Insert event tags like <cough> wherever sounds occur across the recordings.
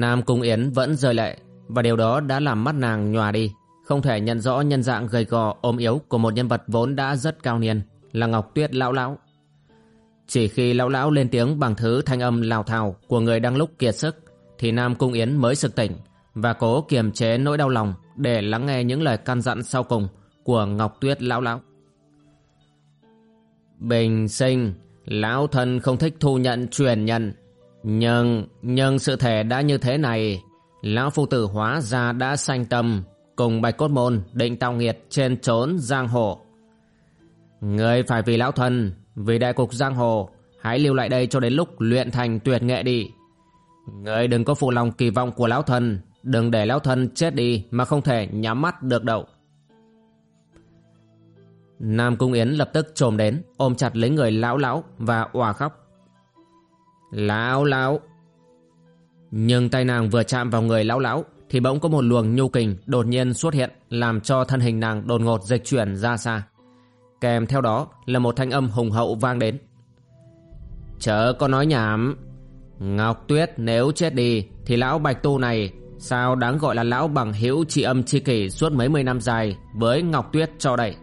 Nam Cung Yến vẫn rơi lệ và điều đó đã làm mắt nàng nhòa đi, không thể nhận rõ nhân dạng gầy gò ốm yếu của một nhân vật vốn đã rất cao niên là Ngọc Tuyết lão lão. Chỉ khi lão lão lên tiếng bằng thứ thanh âm lào thào của người đang lúc kiệt sức thì Nam Cung Yến mới sực tỉnh và cố kiềm chế nỗi đau lòng để lắng nghe những lời căn dặn sau cùng của Ngọc Tuyết lão lão. Bình sinh, lão thân không thích thu nhận truyền nhận nhưng, nhưng sự thể đã như thế này, Lão Phu Tử hóa ra đã sanh tâm, cùng Bạch Cốt Môn định tạo nghiệt trên trốn giang hồ. Người phải vì lão thân, vì đại cục giang hồ, hãy lưu lại đây cho đến lúc luyện thành tuyệt nghệ đi. Người đừng có phụ lòng kỳ vọng của lão thân, đừng để lão thân chết đi mà không thể nhắm mắt được đâu. Nam Cung Yến lập tức trồm đến, ôm chặt lấy người lão lão và òa khóc. Lão lão. Nhưng tay nàng vừa chạm vào người lão lão, Thì bỗng có một luồng nhu kình đột nhiên xuất hiện, Làm cho thân hình nàng đột ngột dịch chuyển ra xa. Kèm theo đó là một thanh âm hùng hậu vang đến. Chớ có nói nhảm. Ngọc Tuyết, nếu chết đi, Thì lão bạch tu này Sao đáng gọi là lão bằng hữu tri âm chi kỷ Suốt mấy mươi năm dài Với Ngọc Tuyết cho đây?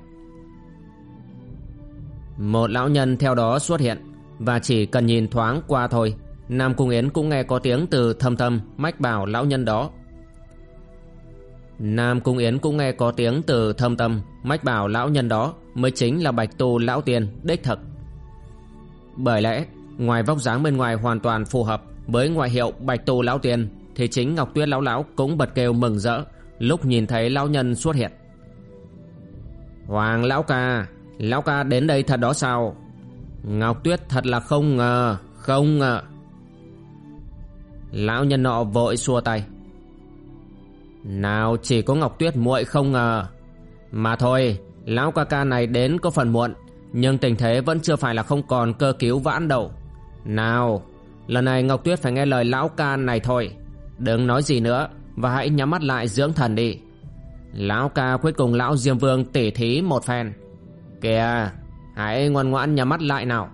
Một lão nhân theo đó xuất hiện và chỉ cần nhìn thoáng qua thôi, Nam Cung Yến cũng nghe có tiếng từ thâm thâm, mách bảo lão nhân đó. Nam Cung Yến cũng nghe có tiếng từ thâm tâm mách bảo lão nhân đó mới chính là bạch tu lão tiên, đích thực. Bởi lẽ, ngoài vóc dáng bên ngoài hoàn toàn phù hợp với ngoại hiệu bạch tu lão tiên, thì chính ngọc tuyết lão lão cũng bật kêu mừng rỡ lúc nhìn thấy lão nhân xuất hiện. Hoàng lão ca lão ca đến đây thật đó sao? Ngọc Tuyết thật là không ngờ Không ngờ. Lão nhân nọ vội xua tay. Nào chỉ có Ngọc Tuyết muội không ngờ. Mà thôi, Lão ca ca này đến có phần muộn, Nhưng tình thế vẫn chưa phải là không còn cơ cứu vãn đâu. Nào, Lần này Ngọc Tuyết phải nghe lời lão ca này thôi. Đừng nói gì nữa Và hãy nhắm mắt lại dưỡng thần đi. Lão ca cuối cùng lão Diêm Vương tỉ thí một phen. Kìa! Hãy ngoan ngoãn nhắm mắt lại nào.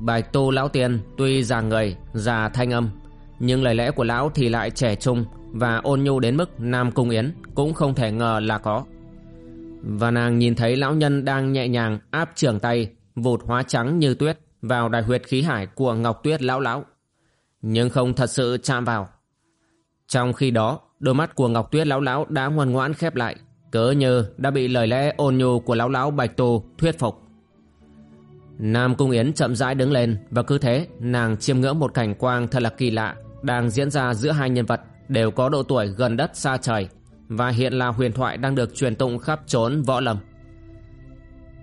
Bạch tu lão tiên tuy già người, già thanh âm Nhưng lời lẽ của lão thì lại trẻ trung Và ôn nhu đến mức Nam Cung Yến cũng không thể ngờ là có. Và nàng nhìn thấy lão nhân đang nhẹ nhàng áp trường tay Vụt hóa trắng như tuyết vào đại huyệt khí hải của Ngọc Tuyết lão lão. Nhưng không thật sự chạm vào. Trong khi đó đôi mắt của Ngọc Tuyết lão lão đã ngoan ngoãn khép lại. Cớ như đã bị lời lẽ ôn nhu của lão lão Bạch Tu thuyết phục. Nam Cung Yến chậm rãi đứng lên Và cứ thế nàng chiêm ngưỡng một cảnh quang thật là kỳ lạ Đang diễn ra giữa hai nhân vật Đều có độ tuổi gần đất xa trời Và hiện là huyền thoại đang được truyền tụng khắp trốn võ lâm.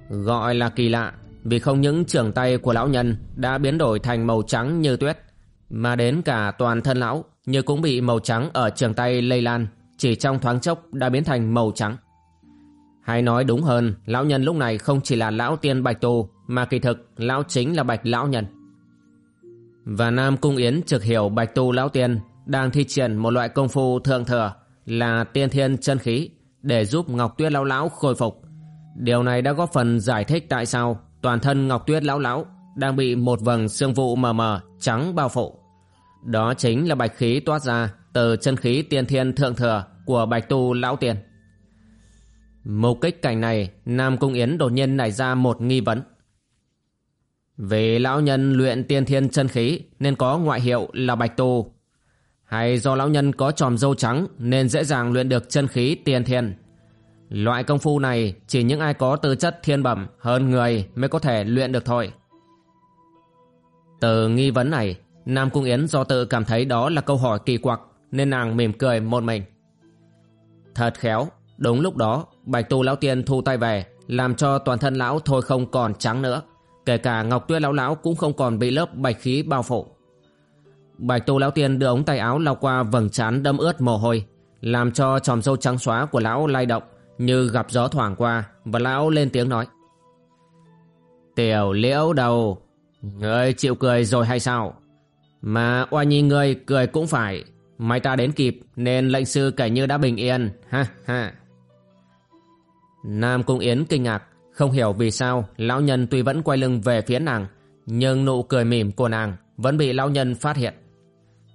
Gọi là kỳ lạ Vì không những trường tay của lão nhân Đã biến đổi thành màu trắng như tuyết Mà đến cả toàn thân lão Như cũng bị màu trắng ở trường tay lây lan chỉ trong thoáng chốc đã biến thành màu trắng. Hay nói đúng hơn, lão nhân lúc này không chỉ là lão tiên bạch tu, mà kỳ thực lão chính là bạch lão nhân. Và Nam Cung Yến trực hiểu bạch tu lão tiên đang thi triển một loại công phu thượng thừa là tiên thiên chân khí để giúp Ngọc Tuyết lão lão khôi phục. Điều này đã góp phần giải thích tại sao toàn thân Ngọc Tuyết lão lão đang bị một vầng xương vụ mờ mờ trắng bao phủ. Đó chính là bạch khí toát ra từ chân khí tiên thiên thượng thừa của bạch tu lão tiền. Mục kích cảnh này, Nam Cung Yến đột nhiên nảy ra một nghi vấn. Vì lão nhân luyện tiên thiên chân khí nên có ngoại hiệu là bạch tu. Hay do lão nhân có tròm dâu trắng nên dễ dàng luyện được chân khí tiên thiên. Loại công phu này chỉ những ai có tư chất thiên bẩm hơn người mới có thể luyện được thôi. Từ nghi vấn này, Nam Cung Yến do tự cảm thấy đó là câu hỏi kỳ quặc nên nàng mỉm cười một mình. Thật khéo, đúng lúc đó Bạch Tu Lão Tiên thu tay về làm cho toàn thân lão thôi không còn trắng nữa. Kể cả Ngọc Tuyết Lão Lão cũng không còn bị lớp bạch khí bao phủ. Bạch Tu Lão Tiên đưa ống tay áo lau qua vầng trán đâm ướt mồ hôi làm cho tròm râu trắng xóa của lão lay động như gặp gió thoảng qua và lão lên tiếng nói. Tiểu liễu đầu, ngươi chịu cười rồi hay sao? Mà oa nhi ngươi cười cũng phải, may ta đến kịp nên lệnh sư kể như đã bình yên, ha ha. Nam Cung Yến kinh ngạc, không hiểu vì sao lão nhân tuy vẫn quay lưng về phía nàng, nhưng nụ cười mỉm của nàng vẫn bị lão nhân phát hiện.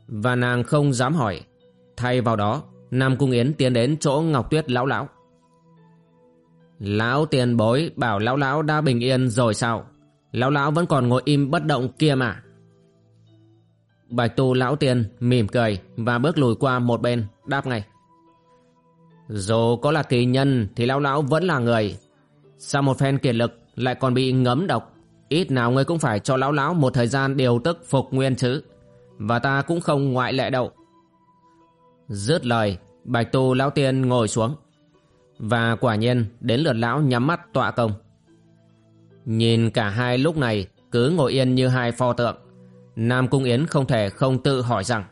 Và nàng không dám hỏi, thay vào đó Nam Cung Yến tiến đến chỗ Ngọc Tuyết lão lão. Lão tiền bối bảo lão lão đã bình yên rồi sao? Lão lão vẫn còn ngồi im bất động kia mà. Bạch tu lão tiên mỉm cười và bước lùi qua một bên, đáp ngay. Dù có là kỳ nhân thì lão lão vẫn là người. Sau một phen kiệt lực lại còn bị ngấm độc. Ít nào ngươi cũng phải cho lão lão một thời gian điều tức phục nguyên chứ. Và ta cũng không ngoại lệ đâu. Dứt lời, Bạch tu lão tiên ngồi xuống. Và quả nhiên đến lượt lão nhắm mắt tọa công. Nhìn cả hai lúc này cứ ngồi yên như hai pho tượng. Nam Cung Yến không thể không tự hỏi rằng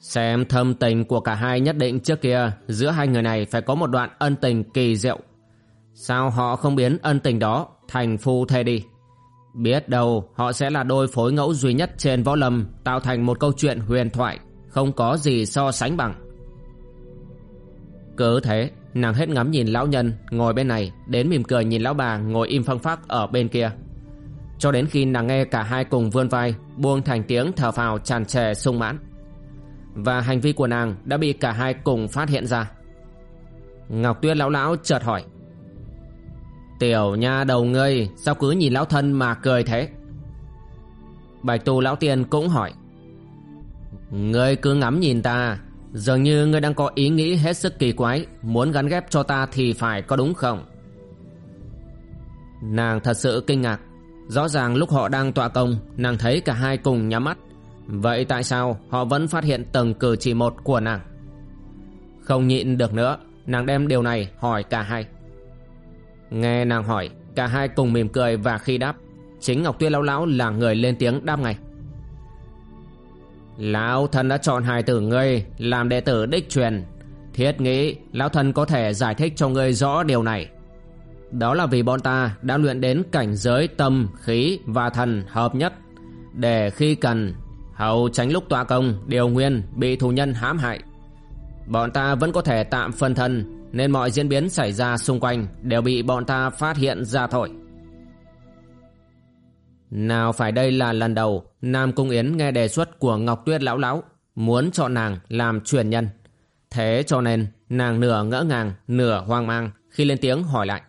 Xem thâm tình của cả hai nhất định trước kia giữa hai người này phải có một đoạn ân tình kỳ diệu. Sao họ không biến ân tình đó thành phu thê đi? Biết đâu họ sẽ là đôi phối ngẫu duy nhất trên võ lâm tạo thành một câu chuyện huyền thoại không có gì so sánh bằng. Cứ thế, nàng hết ngắm nhìn lão nhân ngồi bên này đến mỉm cười nhìn lão bà ngồi im phăng phắc ở bên kia. Cho đến khi nàng nghe cả hai cùng vươn vai, buông thành tiếng thở phào tràn trề sung mãn. Và hành vi của nàng đã bị cả hai cùng phát hiện ra. Ngọc Tuyết lão lão chợt hỏi. Tiểu nha đầu ngươi, sao cứ nhìn lão thân mà cười thế? Bạch tu lão tiên cũng hỏi. Ngươi cứ ngắm nhìn ta, Dường như ngươi đang có ý nghĩ hết sức kỳ quái, Muốn gắn ghép cho ta thì phải có đúng không Nàng thật sự kinh ngạc Rõ ràng lúc họ đang tọa công, Nàng thấy cả hai cùng nhắm mắt. Vậy tại sao họ vẫn phát hiện từng cử chỉ một của nàng? Không nhịn được nữa, Nàng đem điều này hỏi cả hai. Nghe nàng hỏi, Cả hai cùng mỉm cười và khi đáp, Chính Ngọc Tuyết Lão Lão là người lên tiếng đáp ngay. Lão thân đã chọn hài tử ngươi làm đệ tử đích truyền. Thiết nghĩ lão thân có thể giải thích cho ngươi rõ điều này. Đó là vì bọn ta đã luyện đến cảnh giới tâm, khí và thần hợp nhất Để khi cần hầu tránh lúc tọa công điều nguyên bị thù nhân hãm hại Bọn ta vẫn có thể tạm phân thân Nên mọi diễn biến xảy ra xung quanh đều bị bọn ta phát hiện ra thôi nào phải đây là lần đầu Nam Cung Yến nghe đề xuất của Ngọc Tuyết Lão Lão muốn chọn nàng làm truyền nhân. Thế cho nên nàng nửa ngỡ ngàng, nửa hoang mang khi lên tiếng hỏi lại.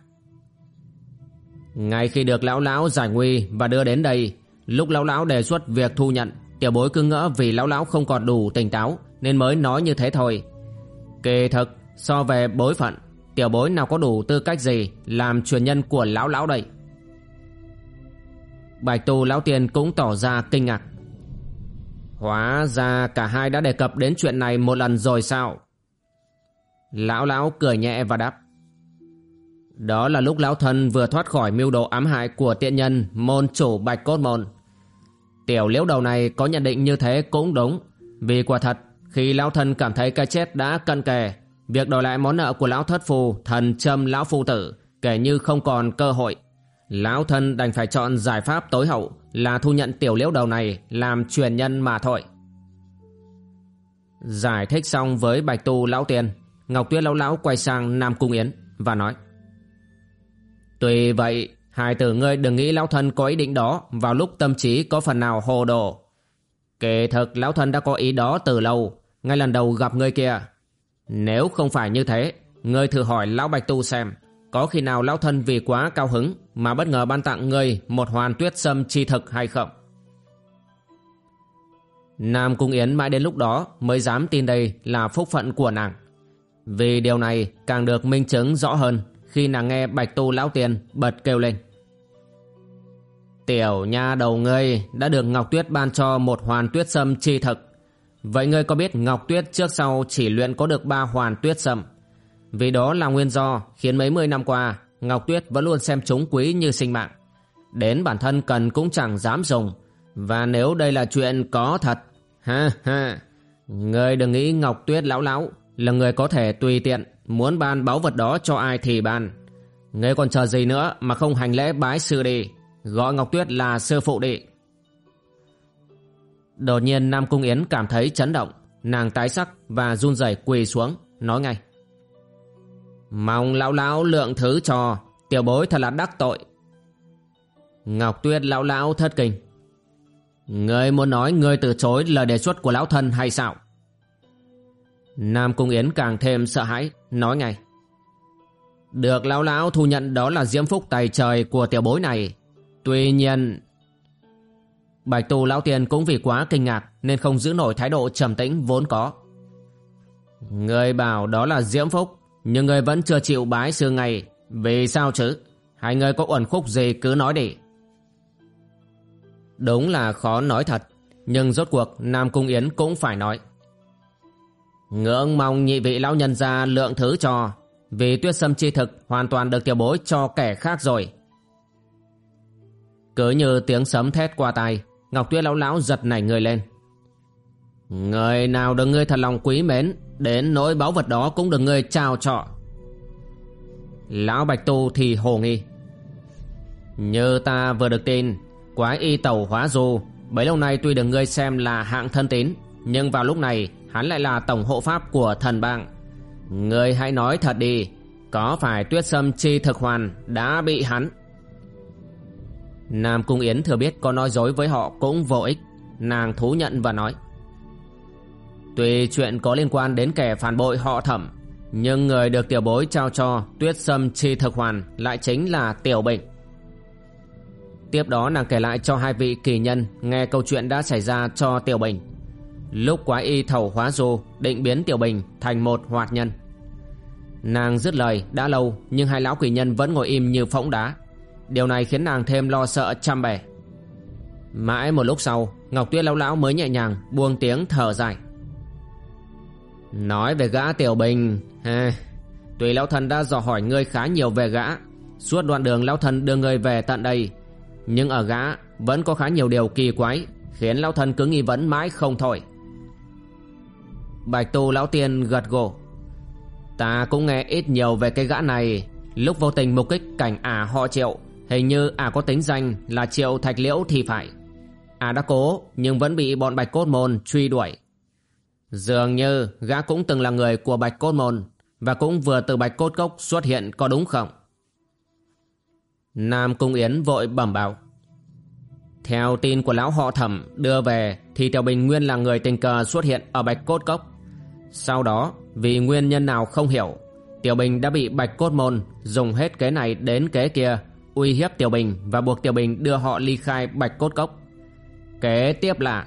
Ngay khi được Lão Lão giải nguy và đưa đến đây, lúc Lão Lão đề xuất việc thu nhận, tiểu bối cứ ngỡ vì Lão Lão không còn đủ tỉnh táo nên mới nói như thế thôi. Kỳ thực, so về bối phận, tiểu bối nào có đủ tư cách gì làm truyền nhân của Lão Lão đây? Bạch tu lão tiền cũng tỏ ra kinh ngạc Hóa ra cả hai đã đề cập đến chuyện này một lần rồi sao Lão lão cười nhẹ và đáp đó là lúc lão thân vừa thoát khỏi mưu đồ ám hại của tiện nhân môn chủ bạch cốt môn Tiểu liễu đầu này có nhận định như thế cũng đúng Vì quả thật khi lão thân cảm thấy cái chết đã cận kề Việc đòi lại món nợ của lão thất phù thần châm lão phu tử Kể như không còn cơ hội Lão thân đành phải chọn giải pháp tối hậu là thu nhận tiểu liễu đầu này làm truyền nhân mà thôi. Giải thích xong với bạch tu lão tiên, Ngọc Tuyết lão lão quay sang Nam Cung Yến và nói. Tuy vậy, hai tử ngươi đừng nghĩ lão thân có ý định đó vào lúc tâm trí có phần nào hồ đồ. Kể thực lão thân đã có ý đó từ lâu, ngay lần đầu gặp ngươi kia. Nếu không phải như thế, ngươi thử hỏi lão bạch tu xem, có khi nào lão thân vì quá cao hứng mà bất ngờ ban tặng ngươi một hoàn tuyết sâm chi thực hay không? Nam Cung Yến mãi đến lúc đó mới dám tin đây là phúc phận của nàng. Vì điều này càng được minh chứng rõ hơn khi nàng nghe Bạch Tu Lão tiền bật kêu lên. Tiểu nha đầu ngươi đã được Ngọc Tuyết ban cho một hoàn tuyết sâm chi thực. Vậy ngươi có biết Ngọc Tuyết trước sau chỉ luyện có được ba hoàn tuyết sâm? Vì đó là nguyên do khiến mấy mươi năm qua Ngọc Tuyết vẫn luôn xem chúng quý như sinh mạng. Đến bản thân cần cũng chẳng dám dùng. Và nếu đây là chuyện có thật, ha ha, ngươi đừng nghĩ Ngọc Tuyết lão lão là người có thể tùy tiện muốn ban báu vật đó cho ai thì ban. Ngươi còn chờ gì nữa mà không hành lễ bái sư đi, gọi Ngọc Tuyết là sư phụ đi. Đột nhiên Nam Cung Yến cảm thấy chấn động, nàng tái sắc và run rẩy quỳ xuống, nói ngay. Mong lão lão lượng thứ cho, tiểu bối thật là đắc tội. Ngọc Tuyết lão lão thất kinh. Ngươi muốn nói ngươi từ chối lời đề xuất của lão thân hay sao? Nam Cung Yến càng thêm sợ hãi, nói ngay. Được lão lão thu nhận đó là diễm phúc tài trời của tiểu bối này. Tuy nhiên... Bạch tu lão tiền cũng vì quá kinh ngạc nên không giữ nổi thái độ trầm tĩnh vốn có. Người bảo đó là diễm phúc, nhưng người vẫn chưa chịu bái sư ngày. Vì sao chứ? Hai người có uẩn khúc gì cứ nói đi. Đúng là khó nói thật, nhưng rốt cuộc Nam Cung Yến cũng phải nói. Ngưỡng mong nhị vị lão nhân ra lượng thứ cho, vì tuyết sâm chi thực hoàn toàn được tiểu bối cho kẻ khác rồi. Cứ như tiếng sấm thét qua tai, Ngọc Tuyết lão lão giật nảy người lên. Người nào được ngươi thật lòng quý mến, đến nỗi báu vật đó cũng được ngươi trao trọ. Lão Bạch Tu thì hồ nghi. Như ta vừa được tin, quái y tẩu hóa du, bấy lâu nay tuy được ngươi xem là hạng thân tín, nhưng vào lúc này hắn lại là tổng hộ pháp của thần bang. người hãy nói thật đi, có phải tuyết sâm chi thực hoàn đã bị hắn? Nam Cung Yến thừa biết có nói dối với họ cũng vô ích, nàng thú nhận và nói. Tuy chuyện có liên quan đến kẻ phản bội họ thẩm, nhưng người được tiểu bối trao cho tuyết sâm chi thực hoàn lại chính là tiểu bệnh. Tiếp đó nàng kể lại cho hai vị kỳ nhân nghe câu chuyện đã xảy ra cho tiểu bình. Lúc quái y thầu hóa du định biến tiểu bình thành một hoạt nhân. Nàng dứt lời đã lâu nhưng hai lão quỷ nhân vẫn ngồi im như phỗng đá. Điều này khiến nàng thêm lo sợ trăm bề. Mãi một lúc sau Ngọc Tuyết lão lão mới nhẹ nhàng buông tiếng thở dài. Nói về gã tiểu bình ha, Tùy lão thần đã dò hỏi ngươi khá nhiều về gã Suốt đoạn đường lão thần đưa ngươi về tận đây Nhưng ở gã vẫn có khá nhiều điều kỳ quái Khiến lão thần cứ nghi vấn mãi không thôi Bạch tu lão tiên gật gù Ta cũng nghe ít nhiều về cái gã này Lúc vô tình mục kích cảnh ả họ triệu, Hình như ả có tính danh là triệu thạch liễu thì phải Ả đã cố, nhưng vẫn bị bọn bạch cốt môn truy đuổi Dường như gã cũng từng là người của Bạch Cốt Môn, và cũng vừa từ Bạch Cốt Cốc xuất hiện có đúng không? Nam Cung Yến vội bẩm báo. Theo tin của lão họ thẩm đưa về, thì Tiểu Bình Nguyên là người tình cờ xuất hiện ở Bạch Cốt Cốc. Sau đó, vì nguyên nhân nào không hiểu, Tiểu Bình đã bị Bạch Cốt Môn dùng hết kế này đến kế kia, uy hiếp Tiểu Bình và buộc Tiểu Bình đưa họ ly khai Bạch Cốt Cốc. Kế tiếp là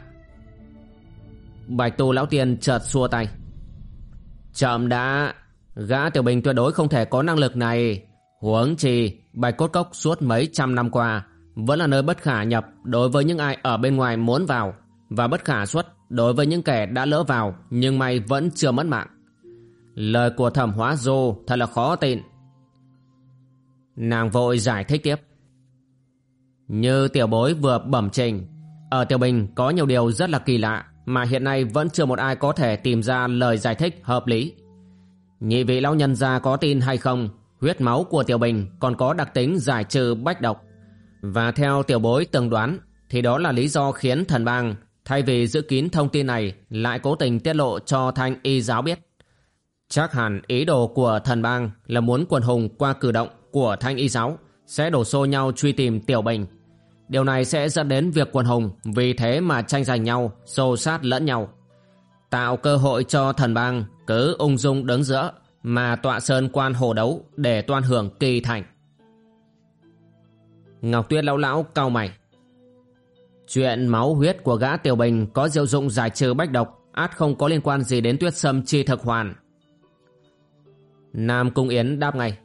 Bạch tu lão tiên chợt xua tay. Chậm đã Gã tiểu bình tuyệt đối không thể có năng lực này. Huống chi Bạch cốt cốc suốt mấy trăm năm qua Vẫn là nơi bất khả nhập Đối với những ai ở bên ngoài muốn vào Và bất khả xuất đối với những kẻ đã lỡ vào Nhưng may vẫn chưa mất mạng Lời của thẩm hóa dô Thật là khó tin Nàng vội giải thích tiếp Như tiểu bối vừa bẩm trình Ở tiểu bình có nhiều điều rất là kỳ lạ mà hiện nay vẫn chưa một ai có thể tìm ra lời giải thích hợp lý. Nhị vị lão nhân gia có tin hay không, huyết máu của Tiểu Bình còn có đặc tính giải trừ bách độc. Và theo tiểu bối từng đoán, thì đó là lý do khiến thần bang thay vì giữ kín thông tin này lại cố tình tiết lộ cho thanh y giáo biết. Chắc hẳn ý đồ của thần bang là muốn quần hùng qua cử động của thanh y giáo sẽ đổ xô nhau truy tìm Tiểu Bình Điều này sẽ dẫn đến việc quần hùng vì thế mà tranh giành nhau, xô sát lẫn nhau. Tạo cơ hội cho thần bang cứ ung dung đứng giữa mà tọa sơn quan hồ đấu để toan hưởng kỳ thành. Ngọc Tuyết lão lão cau mày. Chuyện máu huyết của gã tiểu bình có diệu dụng giải trừ bách độc, át không có liên quan gì đến tuyết sâm chi thực hoàn. Nam Cung Yến đáp ngay.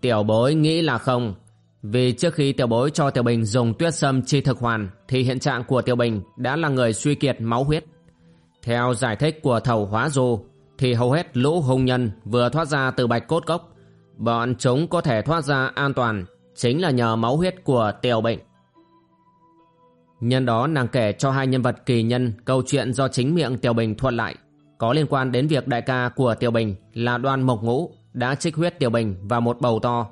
Tiểu bối nghĩ là không, Vì trước khi Tiểu Bối cho Tiểu Bình dùng tuyết sâm chi thực hoàn, thì hiện trạng của Tiểu Bình đã là người suy kiệt máu huyết. Theo giải thích của thầu hóa du, thì hầu hết lũ hung nhân vừa thoát ra từ bạch cốt cốc bọn chúng có thể thoát ra an toàn, chính là nhờ máu huyết của Tiểu bệnh. Nhân đó nàng kể cho hai nhân vật kỳ nhân câu chuyện do chính miệng Tiểu Bình thuật lại có liên quan đến việc đại ca của Tiểu Bình là đoan mộc ngũ đã trích huyết Tiểu Bình vào một bầu to.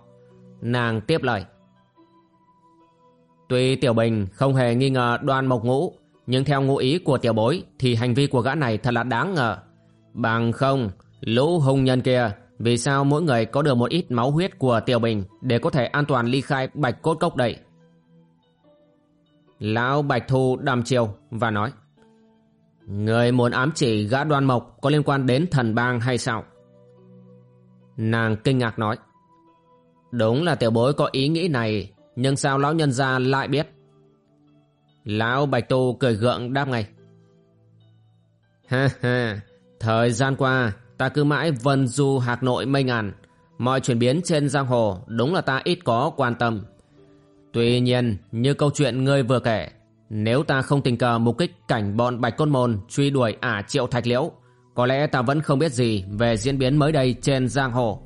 Nàng tiếp lời. Tuy Tiểu Bình không hề nghi ngờ đoan mộc ngũ nhưng theo ngụ ý của Tiểu Bối thì hành vi của gã này thật là đáng ngờ. Bằng không, lũ hung nhân kia vì sao mỗi người có được một ít máu huyết của Tiểu Bình để có thể an toàn ly khai bạch cốt cốc đậy. Lão Bạch Thu đàm chiều và nói, Người muốn ám chỉ gã đoan mộc có liên quan đến thần bang hay sao? Nàng kinh ngạc nói, Đúng là tiểu bối có ý nghĩ này, Nhưng sao lão nhân gia lại biết? Lão Bạch Tu cười gượng đáp ngay, Ha ha, Thời gian qua ta cứ mãi vân du hạc nội mây ngàn, Mọi chuyển biến trên giang hồ đúng là ta ít có quan tâm Tuy nhiên, như câu chuyện ngươi vừa kể, nếu ta không tình cờ mục kích cảnh bọn Bạch Côn Môn truy đuổi ả triệu thạch liễu, có lẽ ta vẫn không biết gì về diễn biến mới đây trên giang hồ.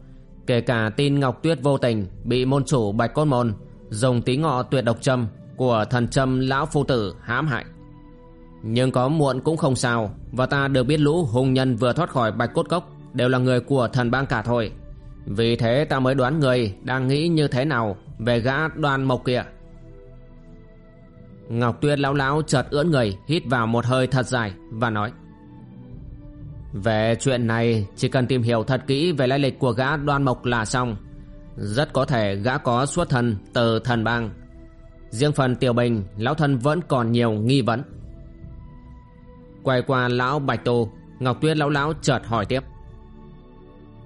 Kể cả tin Ngọc Tuyết vô tình bị môn chủ Bạch Côn Môn dùng tí ngọ tuyệt độc châm của thần châm lão phu tử hãm hại. Nhưng có muộn cũng không sao Và ta được biết lũ hùng nhân vừa thoát khỏi bạch cốt cốc Đều là người của thần bang cả thôi Vì thế ta mới đoán người đang nghĩ như thế nào về gã đoàn mộc kia. Ngọc Tuyết lão lão chợt ưỡn người, hít vào một hơi thật dài và nói, Về chuyện này, chỉ cần tìm hiểu thật kỹ về lai lịch của gã đoan mộc là xong. Rất có thể gã có xuất thân từ thần bang. Riêng phần tiểu bình, lão thân vẫn còn nhiều nghi vấn. Quay qua lão Bạch Tô, Ngọc Tuyết lão lão chợt hỏi tiếp,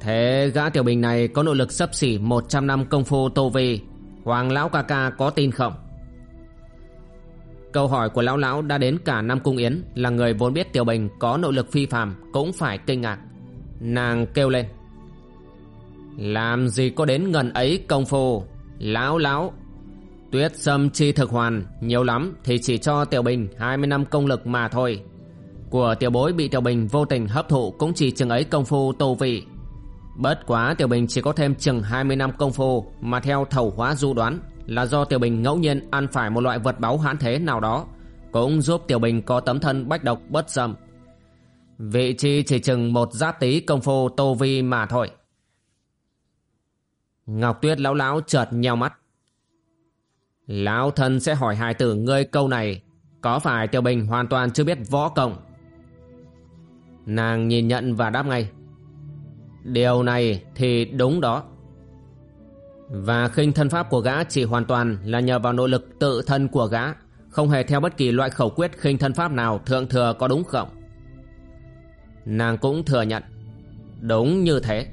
Thế gã tiểu bình này có nội lực sấp xỉ 100 năm công phu tô vi Hoàng lão ca ca có tin không? Câu hỏi của lão lão đã đến cả Nam Cung Yến, là người vốn biết Tiểu Bình có nội lực phi phàm cũng phải kinh ngạc. Nàng kêu lên. Làm gì có đến ngần ấy công phu? Lão lão. Tuyết sâm chi thực hoàn nhiều lắm thì chỉ cho Tiểu Bình 20 năm công lực mà thôi. Của Tiểu Bối bị Tiểu Bình vô tình hấp thụ cũng chỉ chừng ấy công phu tô vị. Bất quá, Tiểu Bình chỉ có thêm chừng 20 năm công phu mà theo thầu hóa du đoán là do Tiểu Bình ngẫu nhiên ăn phải một loại vật báu hãn thế nào đó, cũng giúp Tiểu Bình có tấm thân bách độc bất xâm. Vị trí chỉ chừng một giáp tí công phu tô vi mà thôi. Ngọc Tuyết lão lão chợt nheo mắt. Lão thân sẽ hỏi hài tử ngươi câu này, có phải Tiểu Bình hoàn toàn chưa biết võ công? Nàng nhìn nhận và đáp ngay. Điều này thì đúng đó. Và khinh thân pháp của gã chỉ hoàn toàn là nhờ vào nội lực tự thân của gã, không hề theo bất kỳ loại khẩu quyết khinh thân pháp nào thượng thừa có đúng không? Nàng cũng thừa nhận. Đúng như thế.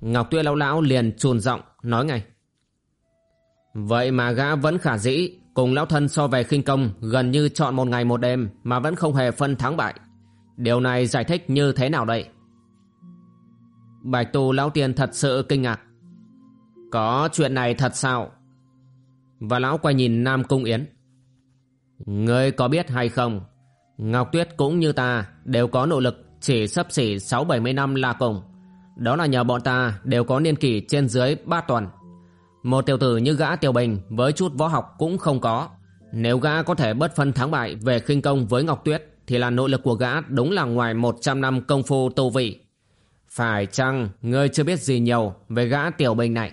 Ngọc Tuyết lão lão liền chùn giọng nói ngay. Vậy mà gã vẫn khả dĩ cùng lão thân so về khinh công gần như chọn một ngày một đêm mà vẫn không hề phân thắng bại. Điều này giải thích như thế nào đây? Bạch tu lão tiên thật sự kinh ngạc. Có chuyện này thật sao? Và lão quay nhìn Nam Cung Yến. Ngươi có biết hay không? Ngọc Tuyết cũng như ta đều có nội lực chỉ sấp xỉ 6-70 năm là cùng. Đó là nhờ bọn ta đều có niên kỷ trên dưới 3 tuần. Một tiểu tử như gã tiểu bình với chút võ học cũng không có. Nếu gã có thể bất phân thắng bại về khinh công với Ngọc Tuyết thì là nội lực của gã đúng là ngoài 100 năm công phu tu vị. Phải chăng ngươi chưa biết gì nhiều về gã tiểu bình này?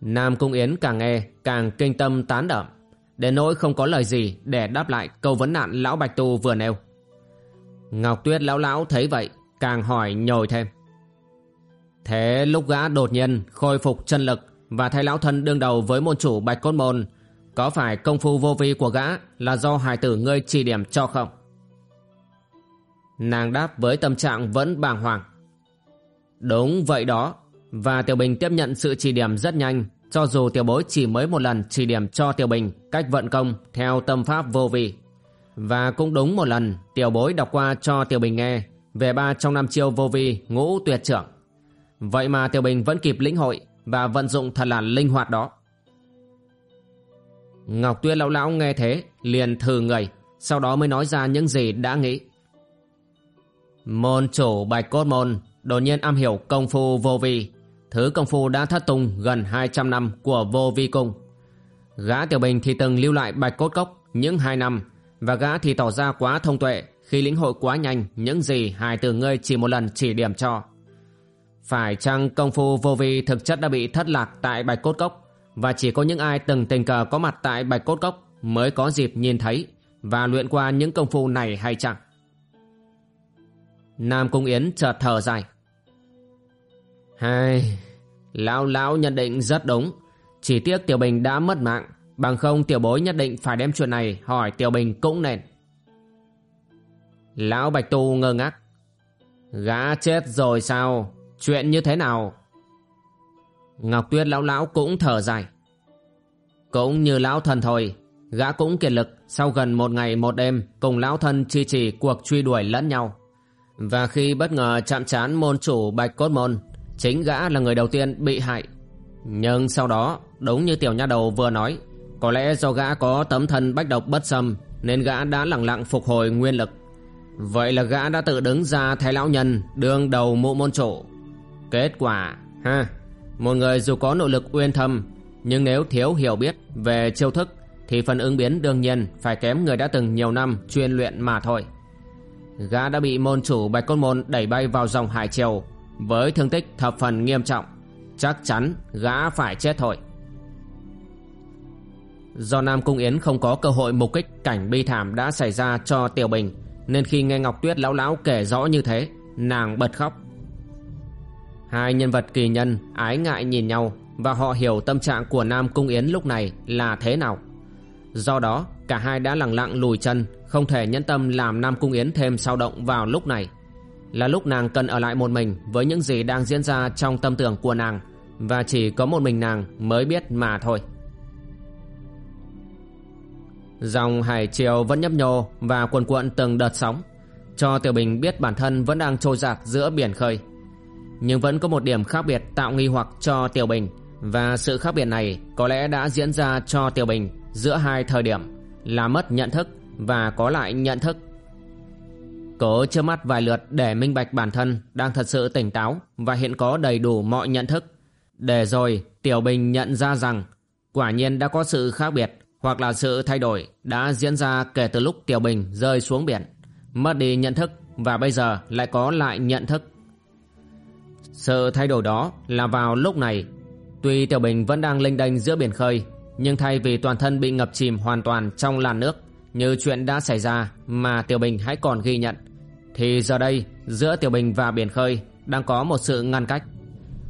Nam Cung Yến càng nghe càng kinh tâm tán đậm, đến nỗi không có lời gì để đáp lại câu vấn nạn lão Bạch Tu vừa nêu. Ngọc Tuyết lão lão thấy vậy, càng hỏi nhồi thêm. Thế lúc gã đột nhiên khôi phục chân lực và thay lão thân đương đầu với môn chủ Bạch Cốt Môn, có phải công phu vô vi của gã là do hài tử ngươi chỉ điểm cho không? Nàng đáp với tâm trạng vẫn bàng hoàng. Đúng vậy đó, và Tiểu Bình tiếp nhận sự chỉ điểm rất nhanh, cho dù Tiểu Bối chỉ mới một lần chỉ điểm cho Tiểu Bình cách vận công theo tâm pháp vô vị Và cũng đúng một lần Tiểu Bối đọc qua cho Tiểu Bình nghe về ba trong năm chiêu vô vi ngũ tuyệt trưởng. Vậy mà Tiểu Bình vẫn kịp lĩnh hội và vận dụng thật là linh hoạt đó. Ngọc Tuyết lão lão nghe thế, liền thử người, sau đó mới nói ra những gì đã nghĩ. Môn chủ Bạch Cốt Môn đột nhiên am hiểu công phu vô vi, thứ công phu đã thất tung gần 200 năm của vô vi cung. Gã Tiểu Bình thì từng lưu lại Bạch Cốt Cốc những hai năm, và gã thì tỏ ra quá thông tuệ khi lĩnh hội quá nhanh những gì hai từ ngươi chỉ một lần chỉ điểm cho. Phải chăng công phu vô vi thực chất đã bị thất lạc tại Bạch Cốt Cốc và chỉ có những ai từng tình cờ có mặt tại Bạch Cốt Cốc mới có dịp nhìn thấy và luyện qua những công phu này hay chẳng? Nam Cung Yến chợt thở dài. Hai, lão lão nhận định rất đúng. Chỉ tiếc Tiểu Bình đã mất mạng, bằng không Tiểu Bối nhất định phải đem chuyện này hỏi Tiểu Bình cũng nên. Lão Bạch Tu ngơ ngác. Gã chết rồi sao? Chuyện như thế nào? Ngọc Tuyết lão lão cũng thở dài. Cũng như lão thần thôi, gã cũng kiệt lực sau gần một ngày một đêm cùng lão thân chi trì cuộc truy đuổi lẫn nhau. Và khi bất ngờ chạm trán môn chủ Bạch Cốt Môn, chính gã là người đầu tiên bị hại. Nhưng sau đó, đúng như tiểu nha đầu vừa nói, có lẽ do gã có tấm thân bách độc bất xâm nên gã đã lặng lặng phục hồi nguyên lực. Vậy là gã đã tự đứng ra thay lão nhân đương đầu mụ môn chủ. Kết quả, ha, một người dù có nội lực uyên thâm, nhưng nếu thiếu hiểu biết về chiêu thức thì phần ứng biến đương nhiên phải kém người đã từng nhiều năm chuyên luyện mà thôi. Gã đã bị môn chủ Bạch Cốt Môn đẩy bay vào dòng hải triều, với thương tích thập phần nghiêm trọng. Chắc chắn gã phải chết thôi. Do Nam Cung Yến không có cơ hội mục kích, cảnh bi thảm đã xảy ra cho Tiểu Bình, nên khi nghe Ngọc Tuyết lão lão kể rõ như thế, nàng bật khóc. Hai nhân vật kỳ nhân ái ngại nhìn nhau và họ hiểu tâm trạng của Nam Cung Yến lúc này là thế nào. Do đó, cả hai đã lặng lặng lùi chân không thể nhẫn tâm làm Nam Cung Yến thêm sao động vào lúc này. Là lúc nàng cần ở lại một mình với những gì đang diễn ra trong tâm tưởng của nàng, và chỉ có một mình nàng mới biết mà thôi. Dòng hải triều vẫn nhấp nhô và cuồn cuộn từng đợt sóng, cho Tiểu Bình biết bản thân vẫn đang trôi giạt giữa biển khơi. Nhưng vẫn có một điểm khác biệt tạo nghi hoặc cho Tiểu Bình, và sự khác biệt này có lẽ đã diễn ra cho Tiểu Bình giữa hai thời điểm là mất nhận thức và có lại nhận thức. Cố chớp mắt vài lượt để minh bạch bản thân đang thật sự tỉnh táo và hiện có đầy đủ mọi nhận thức. Để rồi Tiểu Bình nhận ra rằng quả nhiên đã có sự khác biệt hoặc là sự thay đổi đã diễn ra kể từ lúc Tiểu Bình rơi xuống biển, mất đi nhận thức và bây giờ lại có lại nhận thức. Sự thay đổi đó là vào lúc này, tuy Tiểu Bình vẫn đang lênh đênh giữa biển khơi, nhưng thay vì toàn thân bị ngập chìm hoàn toàn trong làn nước như chuyện đã xảy ra mà Tiểu Bình hãy còn ghi nhận, thì giờ đây giữa Tiểu Bình và biển khơi đang có một sự ngăn cách.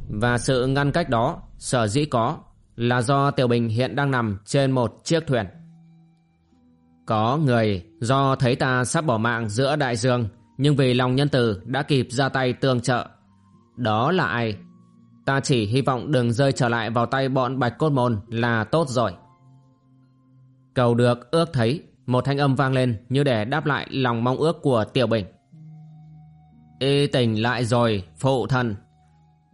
Và sự ngăn cách đó sở dĩ có là do Tiểu Bình hiện đang nằm trên một chiếc thuyền. Có người do thấy ta sắp bỏ mạng giữa đại dương nhưng vì lòng nhân từ đã kịp ra tay tương trợ. Đó là ai? Ta chỉ hy vọng đừng rơi trở lại vào tay bọn Bạch Cốt Môn là tốt rồi. Cầu được ước thấy một thanh âm vang lên như để đáp lại lòng mong ước của Tiểu Bình. Y tỉnh lại rồi, phụ thân.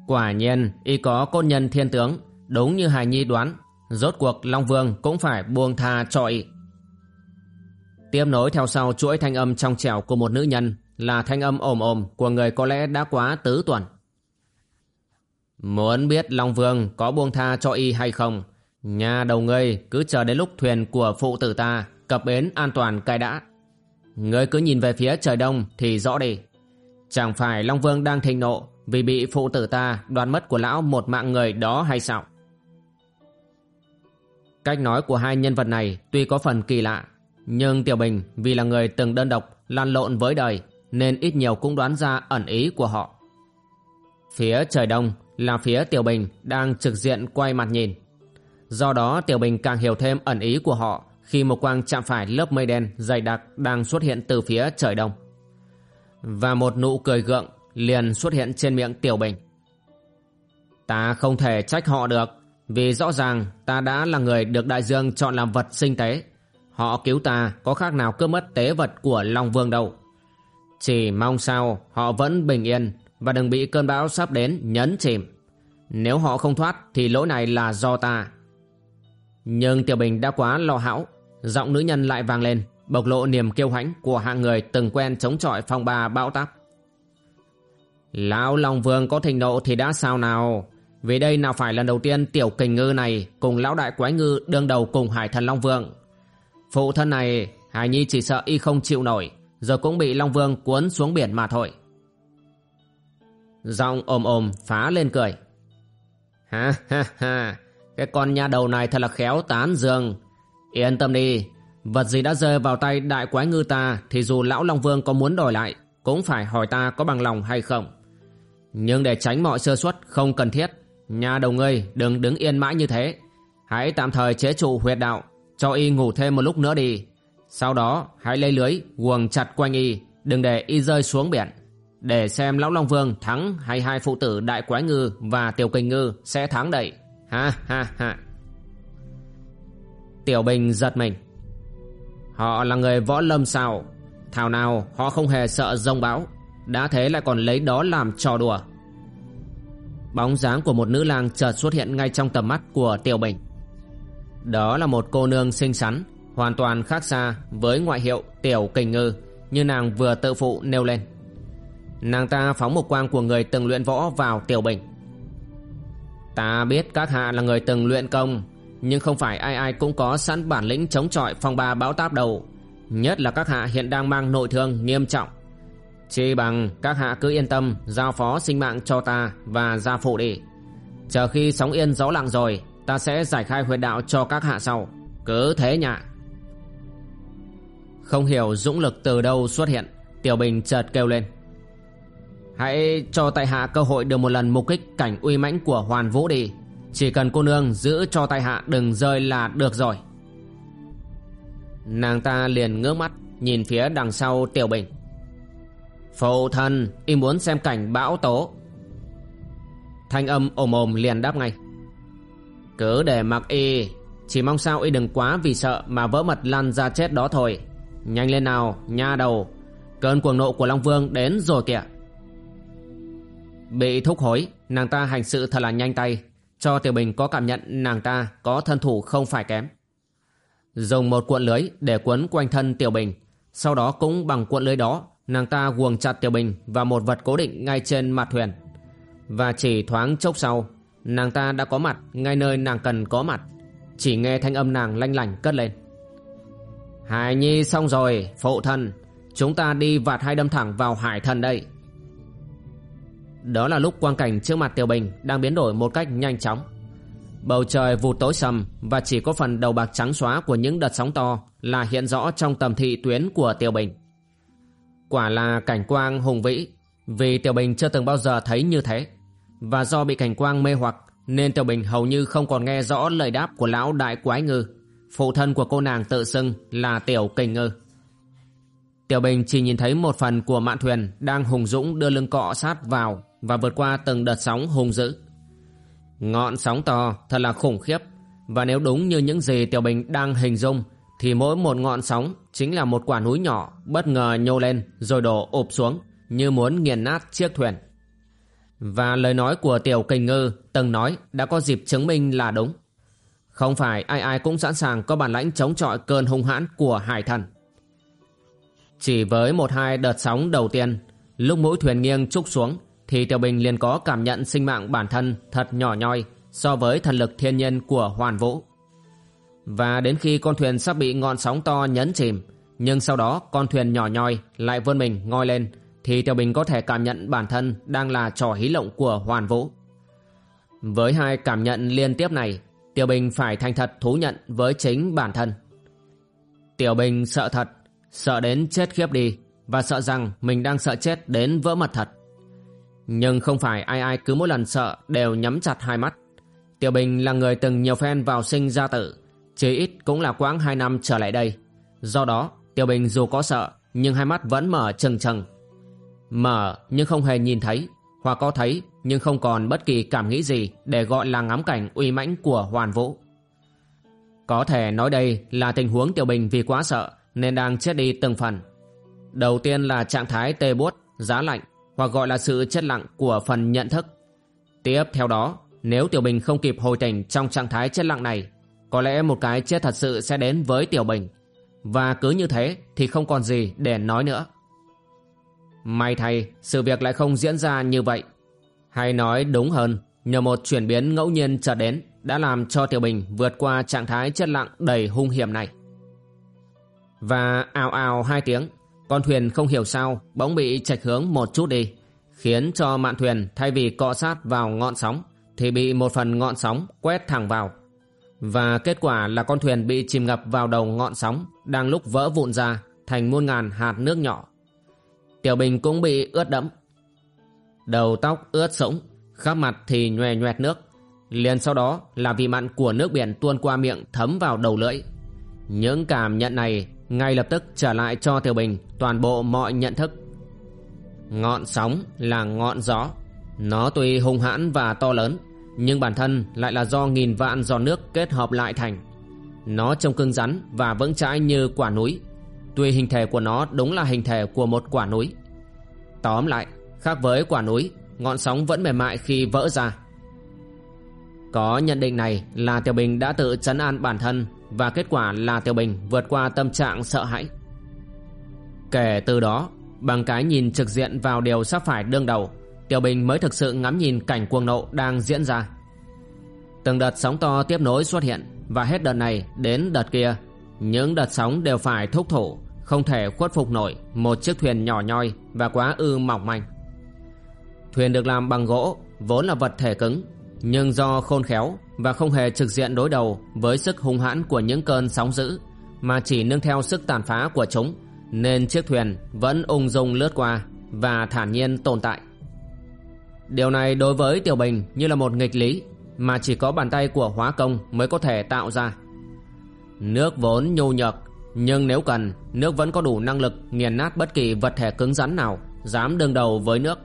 Quả nhiên, y có cốt nhân thiên tướng Đúng như Hải Nhi đoán, rốt cuộc Long Vương cũng phải buông tha cho y. Tiếp nối theo sau chuỗi thanh âm trong trẻo của một nữ nhân là thanh âm ồm ồm của người có lẽ đã quá tứ tuần. Muốn biết Long Vương có buông tha cho y hay không, nhà đầu ngươi cứ chờ đến lúc thuyền của phụ tử ta cập bến an toàn cai đã. Ngươi cứ nhìn về phía trời đông thì rõ đi. Chẳng phải Long Vương đang thịnh nộ vì bị phụ tử ta đoạt mất của lão một mạng người đó hay sao? Cách nói của hai nhân vật này tuy có phần kỳ lạ, nhưng Tiểu Bình vì là người từng đơn độc lăn lộn với đời nên ít nhiều cũng đoán ra ẩn ý của họ. Phía trời đông là phía Tiểu Bình đang trực diện quay mặt nhìn. Do đó Tiểu Bình càng hiểu thêm ẩn ý của họ khi một quang chạm phải lớp mây đen dày đặc đang xuất hiện từ phía trời đông. Và một nụ cười gượng liền xuất hiện trên miệng Tiểu Bình. Ta không thể trách họ được, vì rõ ràng ta đã là người được đại dương chọn làm vật sinh tế. Họ cứu ta có khác nào cướp mất tế vật của Long Vương đâu. Chỉ mong sao họ vẫn bình yên và đừng bị cơn bão sắp đến nhấn chìm. Nếu họ không thoát thì lỗi này là do ta. Nhưng Tiểu Bình đã quá lo hão, giọng nữ nhân lại vang lên, bộc lộ niềm kiêu hãnh của hạng người từng quen chống chọi phong ba bão táp. Lão Long Vương có thịnh nộ thì đã sao nào? Vì đây nào phải lần đầu tiên tiểu kình ngư này cùng lão đại quái ngư đương đầu cùng hải thần Long Vương. Phụ thân này, Hải Nhi chỉ sợ y không chịu nổi, giờ cũng bị Long Vương cuốn xuống biển mà thôi. Giọng ồm ồm phá lên cười. Ha ha ha, cái con nha đầu này thật là khéo tán dương. Yên tâm đi, vật gì đã rơi vào tay đại quái ngư ta thì dù lão Long Vương có muốn đòi lại, cũng phải hỏi ta có bằng lòng hay không. Nhưng để tránh mọi sơ suất không cần thiết, nhà đầu ngươi đừng đứng yên mãi như thế. Hãy tạm thời chế trụ huyệt đạo, cho y ngủ thêm một lúc nữa đi. Sau đó hãy lấy lưới Quần chặt quanh y, đừng để y rơi xuống biển. Để xem Lão Long Vương thắng hay hai phụ tử Đại Quái Ngư và Tiểu Kình Ngư sẽ thắng đậy. Ha ha ha. Tiểu Bình giật mình. Họ là người võ lâm sao? Thảo nào họ không hề sợ rông bão, Đã thế lại còn lấy đó làm trò đùa Bóng dáng của một nữ lang chợt xuất hiện ngay trong tầm mắt của Tiểu Bình Đó là một cô nương xinh xắn, Hoàn toàn khác xa với ngoại hiệu Tiểu Kình Ngư Như nàng vừa tự phụ nêu lên Nàng ta phóng một quang của người từng luyện võ vào Tiểu Bình Ta biết các hạ là người từng luyện công, Nhưng không phải ai ai cũng có sẵn bản lĩnh chống chọi phong ba bão táp đầu, Nhất là các hạ hiện đang mang nội thương nghiêm trọng. Chỉ bằng các hạ cứ yên tâm, Giao phó sinh mạng cho ta Và gia phụ đi. Chờ khi sóng yên gió lặng rồi, Ta sẽ giải khai huyệt đạo cho các hạ sau. Cứ thế nhạ. Không hiểu dũng lực từ đâu xuất hiện, Tiểu Bình chợt kêu lên. Hãy cho tại hạ cơ hội được một lần mục kích cảnh uy mãnh của Hoàn Vũ đi. Chỉ cần cô nương giữ cho tại hạ đừng rơi là được rồi. Nàng ta liền ngước mắt Nhìn phía đằng sau Tiểu Bình. Phụ thân Y muốn xem cảnh bão tố. Thanh âm ồm ồm liền đáp ngay. Cứ để mặc y, Chỉ mong sao y đừng quá vì sợ Mà vỡ mật lăn ra chết đó thôi. Nhanh lên nào, nha đầu. Cơn cuồng nộ của Long Vương đến rồi kìa. Bị thúc hối Nàng ta hành sự thật là nhanh tay. Cho Tiểu Bình có cảm nhận nàng ta Có thân thủ không phải kém. Dùng một cuộn lưới để quấn quanh thân Tiểu Bình. Sau đó cũng bằng cuộn lưới đó Nàng ta guồng chặt Tiểu Bình và một vật cố định ngay trên mặt thuyền. Và chỉ thoáng chốc sau Nàng ta đã có mặt ngay nơi nàng cần có mặt. Chỉ nghe thanh âm nàng lanh lành cất lên. Hải Nhi xong rồi, phụ thân. Chúng ta đi vạt hai đâm thẳng vào hải thần đây. Đó là lúc quang cảnh trước mặt Tiểu Bình đang biến đổi một cách nhanh chóng Bầu trời vụt tối sầm và chỉ có phần đầu bạc trắng xóa của những đợt sóng to là hiện rõ trong tầm thị tuyến của Tiểu Bình. Quả là cảnh quang hùng vĩ, vì Tiểu Bình chưa từng bao giờ thấy như thế. Và do bị cảnh quang mê hoặc nên Tiểu Bình hầu như không còn nghe rõ lời đáp của lão đại quái ngư, phụ thân của cô nàng tự xưng là Tiểu Kình Ngư. Tiểu Bình chỉ nhìn thấy một phần của mạn thuyền đang hùng dũng đưa lưng cọ sát vào và vượt qua từng đợt sóng hùng dữ. Ngọn sóng to thật là khủng khiếp, Và nếu đúng như những gì Tiểu Bình đang hình dung, Thì mỗi một ngọn sóng chính là một quả núi nhỏ Bất ngờ nhô lên rồi đổ ụp xuống Như muốn nghiền nát chiếc thuyền. Và lời nói của Tiểu Kình Ngư từng nói đã có dịp chứng minh là đúng. Không phải ai ai cũng sẵn sàng có bản lãnh chống chọi cơn hung hãn của hải thần. Chỉ với một hai đợt sóng đầu tiên, Lúc mũi thuyền nghiêng trúc xuống thì Tiểu Bình liền có cảm nhận sinh mạng bản thân thật nhỏ nhoi so với thần lực thiên nhiên của Hoàn Vũ. Và đến khi con thuyền sắp bị ngọn sóng to nhấn chìm, nhưng sau đó con thuyền nhỏ nhoi lại vươn mình ngoi lên, thì Tiểu Bình có thể cảm nhận bản thân đang là trò hí lộng của Hoàn Vũ. Với hai cảm nhận liên tiếp này, Tiểu Bình phải thành thật thú nhận với chính bản thân. Tiểu Bình sợ thật, sợ đến chết khiếp đi, và sợ rằng mình đang sợ chết đến vỡ mật thật. Nhưng không phải ai ai cứ mỗi lần sợ đều nhắm chặt hai mắt. Tiểu Bình là người từng nhiều phen vào sinh ra tử, chỉ ít cũng là quãng hai năm trở lại đây. Do đó, Tiểu Bình dù có sợ, nhưng hai mắt vẫn mở trừng trừng. Mở nhưng không hề nhìn thấy, hoặc có thấy nhưng không còn bất kỳ cảm nghĩ gì để gọi là ngắm cảnh uy mãnh của Hoàn Vũ. Có thể nói đây là tình huống Tiểu Bình vì quá sợ nên đang chết đi từng phần. Đầu tiên là trạng thái tê buốt, giá lạnh, hoặc gọi là sự chết lặng của phần nhận thức. Tiếp theo đó, Nếu Tiểu Bình không kịp hồi tỉnh trong trạng thái chết lặng này Có lẽ một cái chết thật sự sẽ đến với Tiểu Bình. Và cứ như thế thì không còn gì để nói nữa. May thay sự việc lại không diễn ra như vậy. Hay nói đúng hơn Nhờ một chuyển biến ngẫu nhiên chợt đến Đã làm cho Tiểu Bình vượt qua trạng thái chết lặng đầy hung hiểm này. Và ào ào hai tiếng con thuyền không hiểu sao Bỗng bị chạch hướng một chút đi, Khiến cho mạn thuyền thay vì cọ sát vào ngọn sóng Thì bị một phần ngọn sóng quét thẳng vào. Và kết quả là con thuyền bị chìm ngập vào đầu ngọn sóng Đang lúc vỡ vụn ra Thành muôn ngàn hạt nước nhỏ. Tiểu Bình cũng bị ướt đẫm. Đầu tóc ướt sũng, Khắp mặt thì nhòe nhoẹt nước. Liền sau đó là vị mặn của nước biển tuôn qua miệng thấm vào đầu lưỡi. Những cảm nhận này ngay lập tức trở lại cho Tiểu Bình, toàn bộ mọi nhận thức. Ngọn sóng là ngọn gió. Nó tuy hung hãn và to lớn, Nhưng bản thân lại là do nghìn vạn giọt nước kết hợp lại thành. Nó trông cứng rắn và vững chãi như quả núi. Tuy hình thể của nó đúng là hình thể của một quả núi. Tóm lại, Khác với quả núi, Ngọn sóng vẫn mềm mại khi vỡ ra. Có nhận định này là Tiểu Bình đã tự chấn an bản thân và kết quả là Tiểu Bình vượt qua tâm trạng sợ hãi. Kể từ đó, Bằng cái nhìn trực diện vào điều sắp phải đương đầu, Tiểu Bình mới thực sự ngắm nhìn cảnh cuồng nộ đang diễn ra. Từng đợt sóng to tiếp nối xuất hiện Và hết đợt này đến đợt kia, Những đợt sóng đều phải thúc thủ, Không thể khuất phục nổi Một chiếc thuyền nhỏ nhoi Và quá ư mỏng manh. Thuyền được làm bằng gỗ, Vốn là vật thể cứng nhưng do khôn khéo Và không hề trực diện đối đầu Với sức hung hãn của những cơn sóng dữ, Mà chỉ nương theo sức tàn phá của chúng, nên chiếc thuyền vẫn ung dung lướt qua và thản nhiên tồn tại. Điều này đối với Tiểu Bình như là một nghịch lý mà chỉ có bàn tay của hóa công mới có thể tạo ra. Nước vốn nhu nhược, nhưng nếu cần, nước vẫn có đủ năng lực nghiền nát bất kỳ vật thể cứng rắn nào dám đương đầu với nước.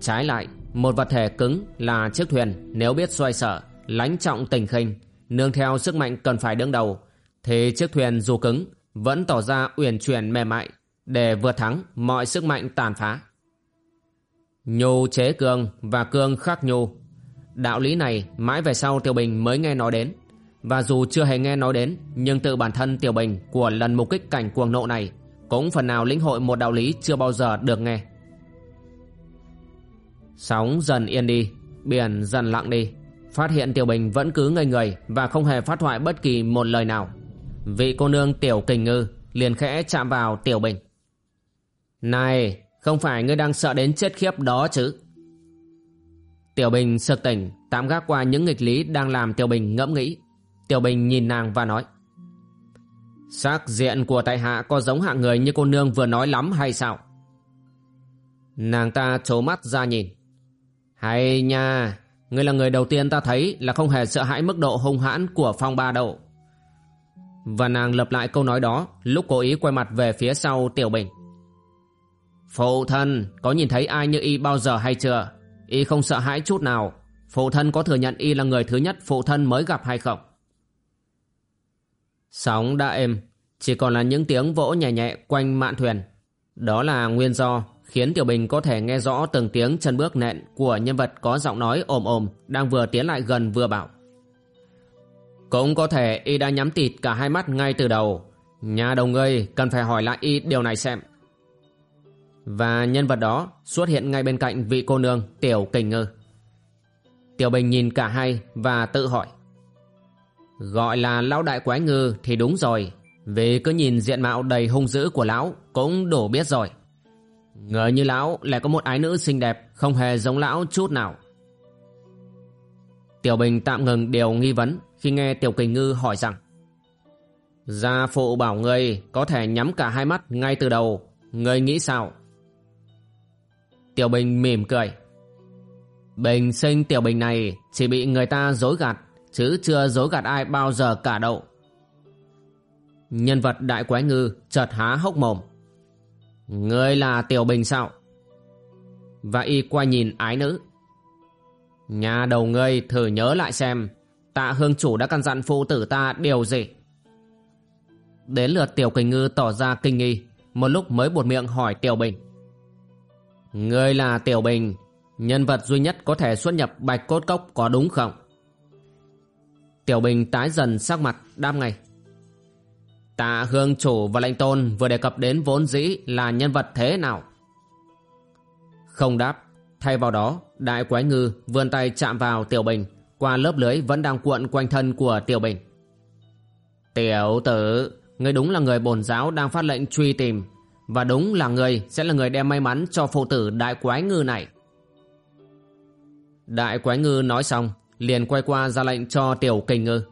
Trái lại một vật thể cứng là chiếc thuyền nếu biết xoay sở lánh trọng tình khinh nương theo sức mạnh cần phải đương đầu thì chiếc thuyền dù cứng vẫn tỏ ra uyển chuyển mềm mại để vượt thắng mọi sức mạnh tàn phá. Nhu chế cương và cương khắc nhu. Đạo lý này mãi về sau Tiểu Bình mới nghe nói đến. Và dù chưa hề nghe nói đến, nhưng tự bản thân Tiểu Bình của lần mục kích cảnh cuồng nộ này cũng phần nào lĩnh hội một đạo lý chưa bao giờ được nghe. Sóng dần yên đi, biển dần lặng đi. Phát hiện Tiểu Bình vẫn cứ ngây người và không hề phát thoại bất kỳ một lời nào. Vị cô nương tiểu kình ngư liền khẽ chạm vào tiểu bình. Này, không phải ngươi đang sợ đến chết khiếp đó chứ? Tiểu bình sực tỉnh, tạm gác qua những nghịch lý đang làm tiểu bình ngẫm nghĩ. Tiểu bình nhìn nàng và nói. Sắc diện của tại hạ có giống hạng người như cô nương vừa nói lắm hay sao? Nàng ta trố mắt ra nhìn. Hay nha, ngươi là người đầu tiên ta thấy là không hề sợ hãi mức độ hung hãn của phong ba đậu. Và nàng lập lại câu nói đó lúc cố ý quay mặt về phía sau Tiểu Bình. Phụ thân, có nhìn thấy ai như y bao giờ hay chưa? Y không sợ hãi chút nào. Phụ thân có thừa nhận y là người thứ nhất phụ thân mới gặp hay không? Sóng đã êm, chỉ còn là những tiếng vỗ nhẹ nhẹ quanh mạn thuyền. Đó là nguyên do khiến Tiểu Bình có thể nghe rõ từng tiếng chân bước nện của nhân vật có giọng nói ồm ồm đang vừa tiến lại gần vừa bảo. Cũng có thể y đã nhắm tịt cả hai mắt ngay từ đầu. Nhà đồng ngươi cần phải hỏi lại y điều này xem. Và nhân vật đó xuất hiện ngay bên cạnh vị cô nương Tiểu Kình Ngư. Tiểu Bình nhìn cả hai và tự hỏi. Gọi là lão đại quái ngư thì đúng rồi. Vì cứ nhìn diện mạo đầy hung dữ của lão cũng đủ biết rồi. Người như lão lại có một ái nữ xinh đẹp không hề giống lão chút nào. Tiểu Bình tạm ngừng điều nghi vấn khi nghe Tiểu Kình Ngư hỏi rằng Gia phụ bảo người có thể nhắm cả hai mắt ngay từ đầu, người nghĩ sao? Tiểu Bình mỉm cười. Bình sinh Tiểu Bình này chỉ bị người ta dối gạt, chứ chưa dối gạt ai bao giờ cả đâu. Nhân vật đại quái ngư chợt há hốc mồm. Ngươi là Tiểu Bình sao? Và y quay nhìn ái nữ. Nhà đầu ngươi thử nhớ lại xem, Tạ hương chủ đã căn dặn phụ tử ta điều gì Đến lượt tiểu kình ngư tỏ ra kinh nghi, Một lúc mới buột miệng hỏi tiểu bình Ngươi là tiểu bình, Nhân vật duy nhất có thể xuất nhập bạch cốt cốc có đúng không? Tiểu Bình tái dần sắc mặt đam ngay. Tạ Hương Chủ và lệnh tôn vừa đề cập đến vốn dĩ là nhân vật thế nào? Không đáp, thay vào đó, đại quái ngư vươn tay chạm vào Tiểu Bình qua lớp lưới vẫn đang cuộn quanh thân của Tiểu Bình. Tiểu tử, ngươi đúng là người bổn giáo đang phát lệnh truy tìm và đúng là người sẽ là người đem may mắn cho phụ tử đại quái ngư này. Đại quái ngư nói xong, liền quay qua ra lệnh cho tiểu kình ngư.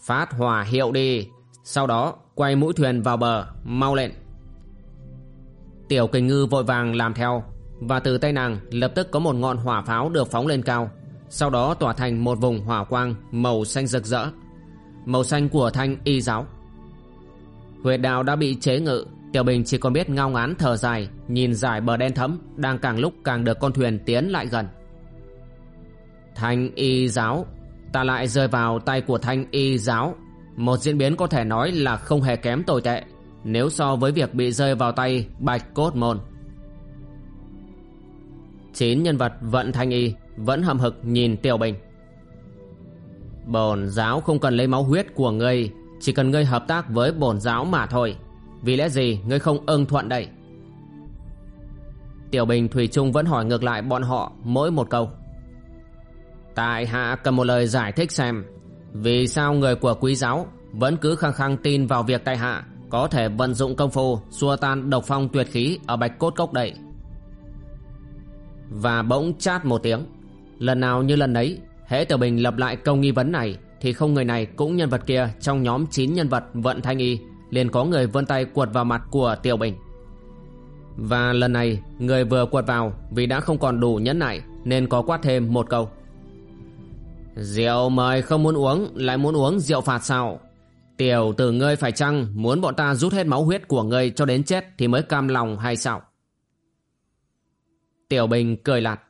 Phát hỏa hiệu đi, sau đó quay mũi thuyền vào bờ, mau lên. Tiểu kình ngư vội vàng làm theo, và từ tay nàng lập tức có một ngọn hỏa pháo được phóng lên cao, sau đó tỏa thành một vùng hỏa quang màu xanh rực rỡ. Màu xanh của thanh y giáo. Huyệt đạo đã bị chế ngự, Tiểu Bình chỉ còn biết ngao ngán thở dài, nhìn dài bờ đen thẫm đang càng lúc càng được con thuyền tiến lại gần. Thanh y giáo Ta lại rơi vào tay của thanh y giáo một diễn biến có thể nói là không hề kém tồi tệ, Nếu so với việc bị rơi vào tay bạch cốt môn. Chín nhân vật vận thanh y Vẫn hầm hực nhìn Tiểu Bình. Bổn giáo không cần lấy máu huyết của ngươi, Chỉ cần ngươi hợp tác với bổn giáo mà thôi. Vì lẽ gì ngươi không ưng thuận đây? Tiểu Bình Thủy Trung vẫn hỏi ngược lại bọn họ mỗi một câu. Tại hạ cần một lời giải thích xem vì sao người của quý giáo Vẫn cứ khăng khăng tin vào việc tại hạ Có thể vận dụng công phu Xua tan độc phong tuyệt khí Ở bạch cốt cốc đậy Và bỗng chát một tiếng, Lần nào như lần ấy, Hễ Tiểu Bình lập lại câu nghi vấn này Thì không người này cũng nhân vật kia Trong nhóm 9 nhân vật vận thanh y liền có người vươn tay quật vào mặt của Tiểu Bình. Và lần này Người vừa quật vào Vì đã không còn đủ nhẫn nại Nên có quát thêm một câu. Rượu mời không muốn uống, Lại muốn uống rượu phạt sao? Tiểu tử ngươi phải chăng Muốn bọn ta rút hết máu huyết của ngươi cho đến chết Thì mới cam lòng hay sao? Tiểu Bình cười lặt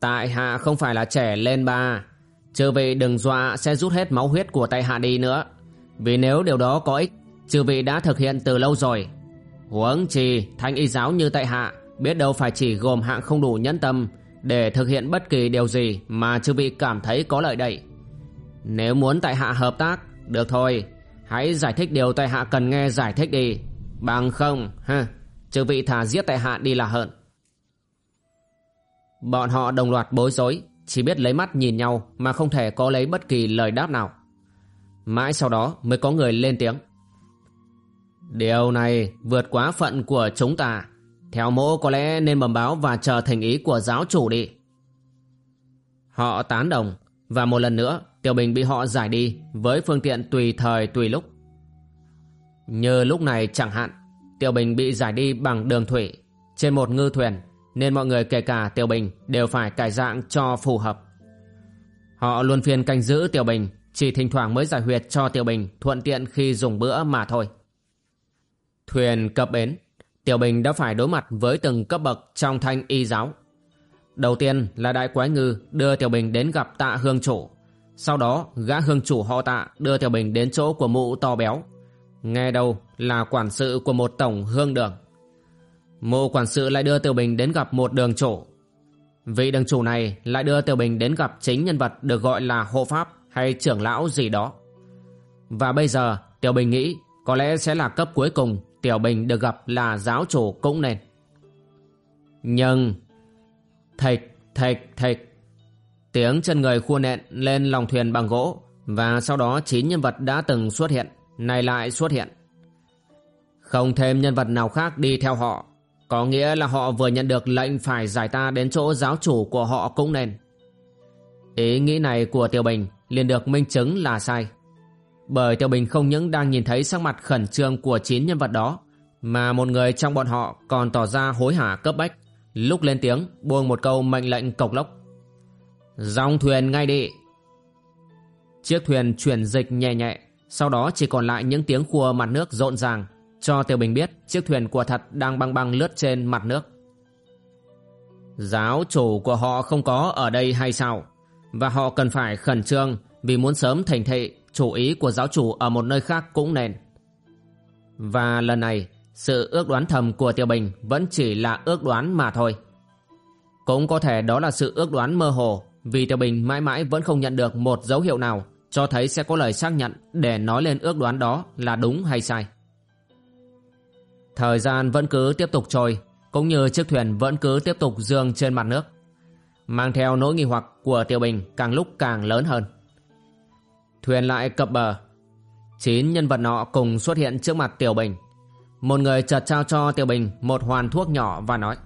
Tại hạ không phải là trẻ lên ba, Chư vị đừng dọa sẽ rút hết máu huyết của tại hạ đi nữa. Vì nếu điều đó có ích, Chư vị đã thực hiện từ lâu rồi. Huống chi thanh y giáo như tại hạ Biết đâu phải chỉ gồm hạng không đủ nhẫn tâm để thực hiện bất kỳ điều gì mà chư vị cảm thấy có lợi đậy. Nếu muốn tại hạ hợp tác, được thôi, hãy giải thích điều tại hạ cần nghe giải thích đi. Bằng không, ha, chư vị thả giết tại hạ đi là hận. Bọn họ đồng loạt bối rối, chỉ biết lấy mắt nhìn nhau mà không thể có lấy bất kỳ lời đáp nào. Mãi sau đó mới có người lên tiếng. Điều này vượt quá phận của chúng ta. Theo mỗ có lẽ nên bẩm báo và chờ thành ý của giáo chủ đi. Họ tán đồng, và một lần nữa, Tiểu Bình bị họ giải đi với phương tiện tùy thời, tùy lúc. Như lúc này chẳng hạn, Tiểu Bình bị giải đi bằng đường thủy, trên một ngư thuyền, nên mọi người kể cả Tiểu Bình đều phải cải dạng cho phù hợp. Họ luôn phiên canh giữ Tiểu Bình, chỉ thỉnh thoảng mới giải huyệt cho Tiểu Bình thuận tiện khi dùng bữa mà thôi. Thuyền cập bến Tiểu Bình đã phải đối mặt với từng cấp bậc trong thanh y giáo. Đầu tiên là đại quái ngư đưa Tiểu Bình đến gặp tạ hương chủ. Sau đó, gã hương chủ họ tạ đưa Tiểu Bình đến chỗ của mụ to béo. Nghe đâu là quản sự của một tổng hương đường. Mụ quản sự lại đưa Tiểu Bình đến gặp một đường chủ. Vị đường chủ này lại đưa Tiểu Bình đến gặp chính nhân vật được gọi là hộ pháp hay trưởng lão gì đó. Và bây giờ, Tiểu Bình nghĩ có lẽ sẽ là cấp cuối cùng Tiểu Bình được gặp là giáo chủ cũng nên. Nhưng... Thịch, thịch, thịch. Tiếng chân người khua nện lên lòng thuyền bằng gỗ và sau đó chín nhân vật đã từng xuất hiện, này lại xuất hiện. Không thêm nhân vật nào khác đi theo họ, có nghĩa là họ vừa nhận được lệnh phải giải ta đến chỗ giáo chủ của họ cũng nên. Ý nghĩ này của Tiểu Bình liền được minh chứng là sai. Bởi Tiểu Bình không những đang nhìn thấy sắc mặt khẩn trương của chín nhân vật đó, mà một người trong bọn họ còn tỏ ra hối hả cấp bách, lúc lên tiếng buông một câu mệnh lệnh cộc lốc. Dòng thuyền ngay đi! Chiếc thuyền chuyển dịch nhẹ nhẹ, sau đó chỉ còn lại những tiếng khua mặt nước rộn ràng, cho Tiểu Bình biết chiếc thuyền của thật đang băng băng lướt trên mặt nước. Giáo chủ của họ không có ở đây hay sao? Và họ cần phải khẩn trương vì muốn sớm thành thị chủ ý của giáo chủ ở một nơi khác cũng nên. Và lần này, sự ước đoán thầm của Tiểu Bình vẫn chỉ là ước đoán mà thôi. Cũng có thể đó là sự ước đoán mơ hồ vì Tiểu Bình mãi mãi vẫn không nhận được một dấu hiệu nào cho thấy sẽ có lời xác nhận để nói lên ước đoán đó là đúng hay sai. Thời gian vẫn cứ tiếp tục trôi, cũng như chiếc thuyền vẫn cứ tiếp tục dương trên mặt nước. Mang theo nỗi nghi hoặc của Tiểu Bình càng lúc càng lớn hơn. Thuyền lại cập bờ. Chín nhân vật nọ cùng xuất hiện trước mặt Tiểu Bình. Một người chợt trao cho Tiểu Bình một hoàn thuốc nhỏ và nói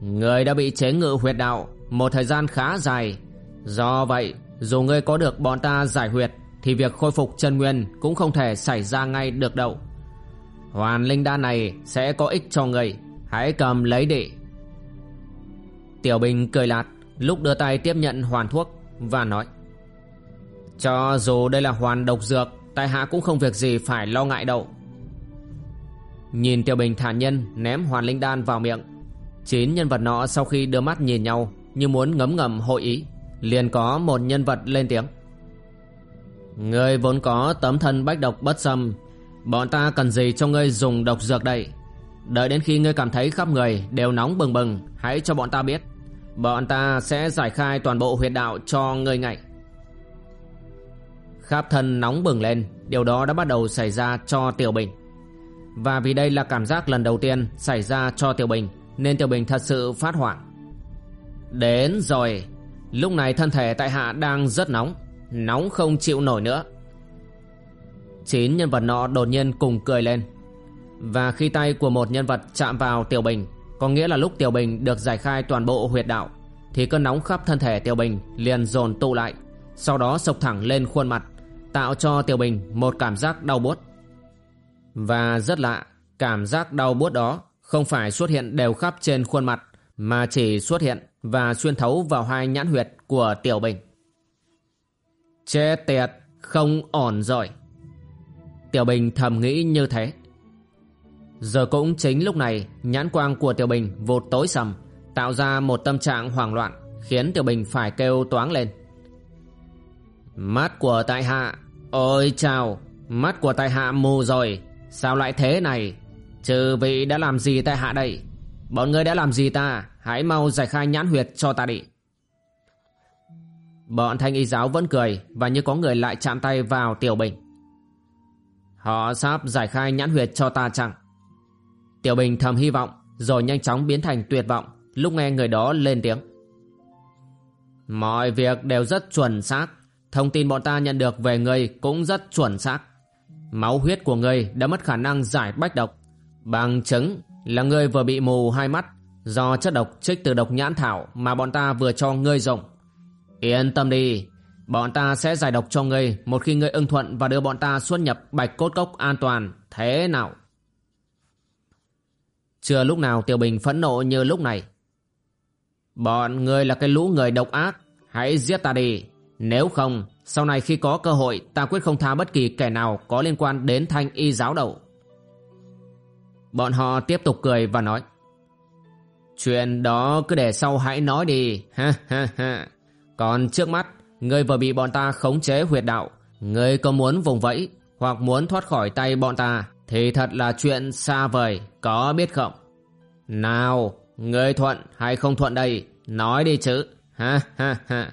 Người đã bị chế ngự huyệt đạo một thời gian khá dài. Do vậy, dù ngươi có được bọn ta giải huyệt thì việc khôi phục chân nguyên cũng không thể xảy ra ngay được đâu. Hoàn linh đan này sẽ có ích cho người Hãy cầm lấy đi Tiểu Bình cười lạt Lúc đưa tay tiếp nhận hoàn thuốc Và nói cho dù đây là hoàn độc dược, Tại hạ cũng không việc gì phải lo ngại đâu. Nhìn Tiểu Bình thản nhân Ném hoàn linh đan vào miệng. Chín nhân vật nọ sau khi đưa mắt nhìn nhau, Như muốn ngấm ngầm hội ý, Liền có một nhân vật lên tiếng. Người vốn có tấm thân bách độc bất xâm, Bọn ta cần gì cho ngươi dùng độc dược đây? Đợi đến khi ngươi cảm thấy khắp người đều nóng bừng bừng, Hãy cho bọn ta biết. Bọn ta sẽ giải khai toàn bộ huyệt đạo cho ngươi ngay. Khắp thân nóng bừng lên, Điều đó đã bắt đầu xảy ra cho Tiểu Bình. Và vì đây là cảm giác lần đầu tiên xảy ra cho Tiểu Bình, Nên Tiểu Bình thật sự phát hoảng. Đến rồi, Lúc này thân thể tại hạ đang rất nóng Nóng không chịu nổi nữa. Chín nhân vật nọ đột nhiên cùng cười lên. Và khi tay của một nhân vật chạm vào Tiểu Bình, Có nghĩa là lúc Tiểu Bình được giải khai toàn bộ huyệt đạo, Thì cơn nóng khắp thân thể Tiểu Bình liền dồn tụ lại, Sau đó sộc thẳng lên khuôn mặt. Tạo cho Tiểu Bình một cảm giác đau buốt. Và rất lạ, Cảm giác đau buốt đó Không phải xuất hiện đều khắp trên khuôn mặt, Mà chỉ xuất hiện và xuyên thấu vào hai nhãn huyệt của Tiểu Bình. Chết tiệt, Không ổn rồi. Tiểu Bình thầm nghĩ như thế. Giờ cũng chính lúc này, Nhãn quang của Tiểu Bình vụt tối sầm, Tạo ra một tâm trạng hoảng loạn, Khiến Tiểu Bình phải kêu toáng lên. Mắt của tại hạ Ôi chào, Mắt của tại hạ mù rồi. Sao lại thế này? Trừ vị đã làm gì tại hạ đây? Bọn người đã làm gì ta? Hãy mau giải khai nhãn huyệt cho ta đi. Bọn thanh y giáo vẫn cười Và như có người lại chạm tay vào Tiểu Bình. Họ sắp giải khai nhãn huyệt cho ta chẳng Tiểu Bình thầm hy vọng, Rồi nhanh chóng biến thành tuyệt vọng, Lúc nghe người đó lên tiếng. Mọi việc đều rất chuẩn xác. Thông tin bọn ta nhận được về ngươi cũng rất chuẩn xác Máu huyết của ngươi đã mất khả năng giải bách độc Bằng chứng là ngươi vừa bị mù hai mắt Do chất độc trích từ độc nhãn thảo Mà bọn ta vừa cho ngươi dùng Yên tâm đi, Bọn ta sẽ giải độc cho ngươi một khi ngươi ưng thuận và đưa bọn ta xuất nhập bạch cốt cốc an toàn. Thế nào? Chưa lúc nào Tiểu Bình phẫn nộ như lúc này. Bọn ngươi là cái lũ người độc ác. Hãy giết ta đi. Nếu không, sau này khi có cơ hội ta quyết không tha bất kỳ kẻ nào có liên quan đến thanh y giáo đầu. Bọn họ tiếp tục cười và nói. Chuyện đó cứ để sau hãy nói đi. <laughs> Ha ha ha. Còn trước mắt Ngươi vừa bị bọn ta khống chế huyệt đạo Ngươi có muốn vùng vẫy Hoặc muốn thoát khỏi tay bọn ta Thì thật là chuyện xa vời Có biết không Nào Ngươi thuận hay không thuận đây Nói đi chứ Ha ha ha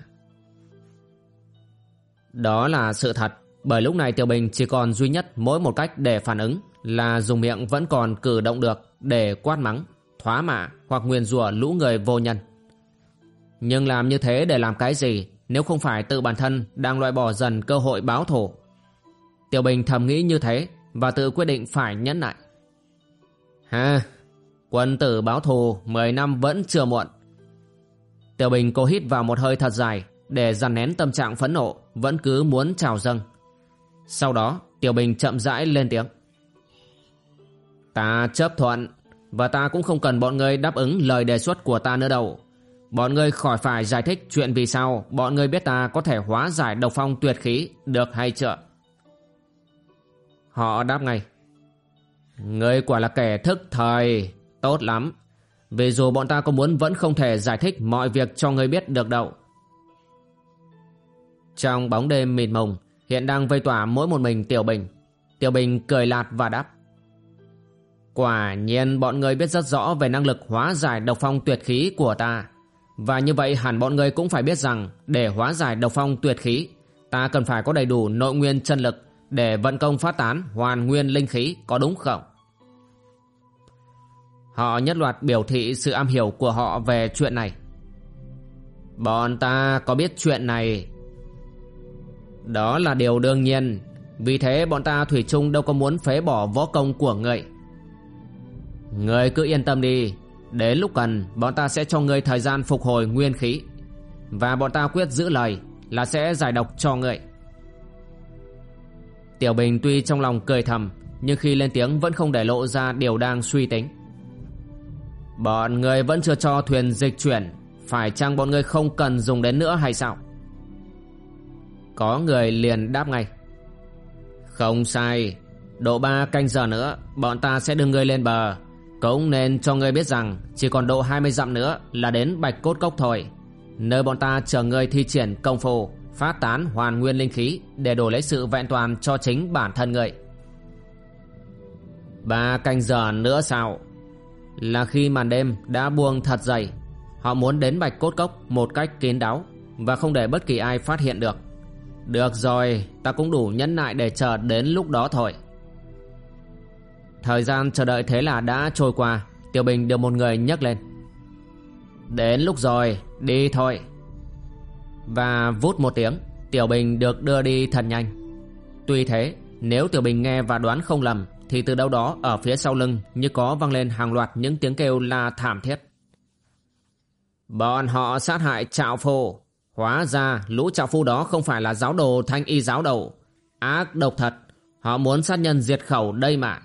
đó là sự thật Bởi lúc này Tiểu Bình chỉ còn duy nhất mỗi một cách để phản ứng Là dùng miệng vẫn còn cử động được Để quát mắng Thoá mạ hoặc nguyền rủa lũ người vô nhân Nhưng làm như thế để làm cái gì nếu không phải tự bản thân đang loại bỏ dần cơ hội báo thù. Tiểu Bình thầm nghĩ như thế và tự quyết định phải nhẫn nại. Ha, quân tử báo thù 10 năm vẫn chưa muộn. Tiểu Bình cố hít vào một hơi thật dài để dằn nén tâm trạng phẫn nộ vẫn cứ muốn trào dâng. Sau đó Tiểu Bình chậm rãi lên tiếng. Ta chấp thuận và ta cũng không cần bọn ngươi đáp ứng lời đề xuất của ta nữa đâu. Bọn ngươi khỏi phải giải thích chuyện vì sao bọn ngươi biết ta có thể hóa giải độc phong tuyệt khí được hay chưa? Họ đáp ngay. Ngươi quả là kẻ thức thời, tốt lắm. Vì dù bọn ta có muốn vẫn không thể giải thích mọi việc cho ngươi biết được đâu. Trong bóng đêm mịt mùng, hiện đang vây tỏa mỗi một mình Tiểu Bình. Tiểu Bình cười lạt và đáp. Quả nhiên bọn người biết rất rõ về năng lực hóa giải độc phong tuyệt khí của ta. Và như vậy hẳn bọn người cũng phải biết rằng để hóa giải độc phong tuyệt khí, ta cần phải có đầy đủ nội nguyên chân lực để vận công phát tán hoàn nguyên linh khí có đúng không? Họ nhất loạt biểu thị sự am hiểu của họ về chuyện này. Bọn ta có biết chuyện này. Đó là điều đương nhiên, vì thế bọn ta Thủy chung đâu có muốn phế bỏ võ công của ngươi. ngươi cứ yên tâm đi, đến lúc cần bọn ta sẽ cho ngươi thời gian phục hồi nguyên khí. Và bọn ta quyết giữ lời là sẽ giải độc cho ngươi. Tiểu Bình tuy trong lòng cười thầm Nhưng khi lên tiếng vẫn không để lộ ra điều đang suy tính Bọn người vẫn chưa cho thuyền dịch chuyển Phải chăng bọn người không cần dùng đến nữa hay sao có người liền đáp ngay Không sai Độ ba canh giờ nữa Bọn ta sẽ đưa ngươi lên bờ Cũng nên cho ngươi biết rằng Chỉ còn độ 20 dặm nữa Là đến Bạch Cốt Cốc thôi Nơi bọn ta chờ ngươi thi triển công phu phát tán hoàn nguyên linh khí để đổi lấy sự vẹn toàn cho chính bản thân ngươi Ba canh giờ nữa sao? Là khi màn đêm đã buông thật dày, họ muốn đến Bạch Cốt Cốc một cách kín đáo và không để bất kỳ ai phát hiện được. Được rồi, ta cũng đủ nhẫn nại để chờ đến lúc đó thôi. Thời gian chờ đợi thế là đã trôi qua, Tiểu Bình được một người nhấc lên. Đến lúc rồi, đi thôi. Và vút một tiếng Tiểu Bình được đưa đi thật nhanh Tuy thế nếu Tiểu Bình nghe và đoán không lầm Thì từ đâu đó ở phía sau lưng Như có vang lên hàng loạt những tiếng kêu la thảm thiết Bọn họ sát hại trạo phu Hóa ra lũ trạo phu đó không phải là giáo đồ thanh y giáo đầu Ác độc thật Họ muốn sát nhân diệt khẩu đây mà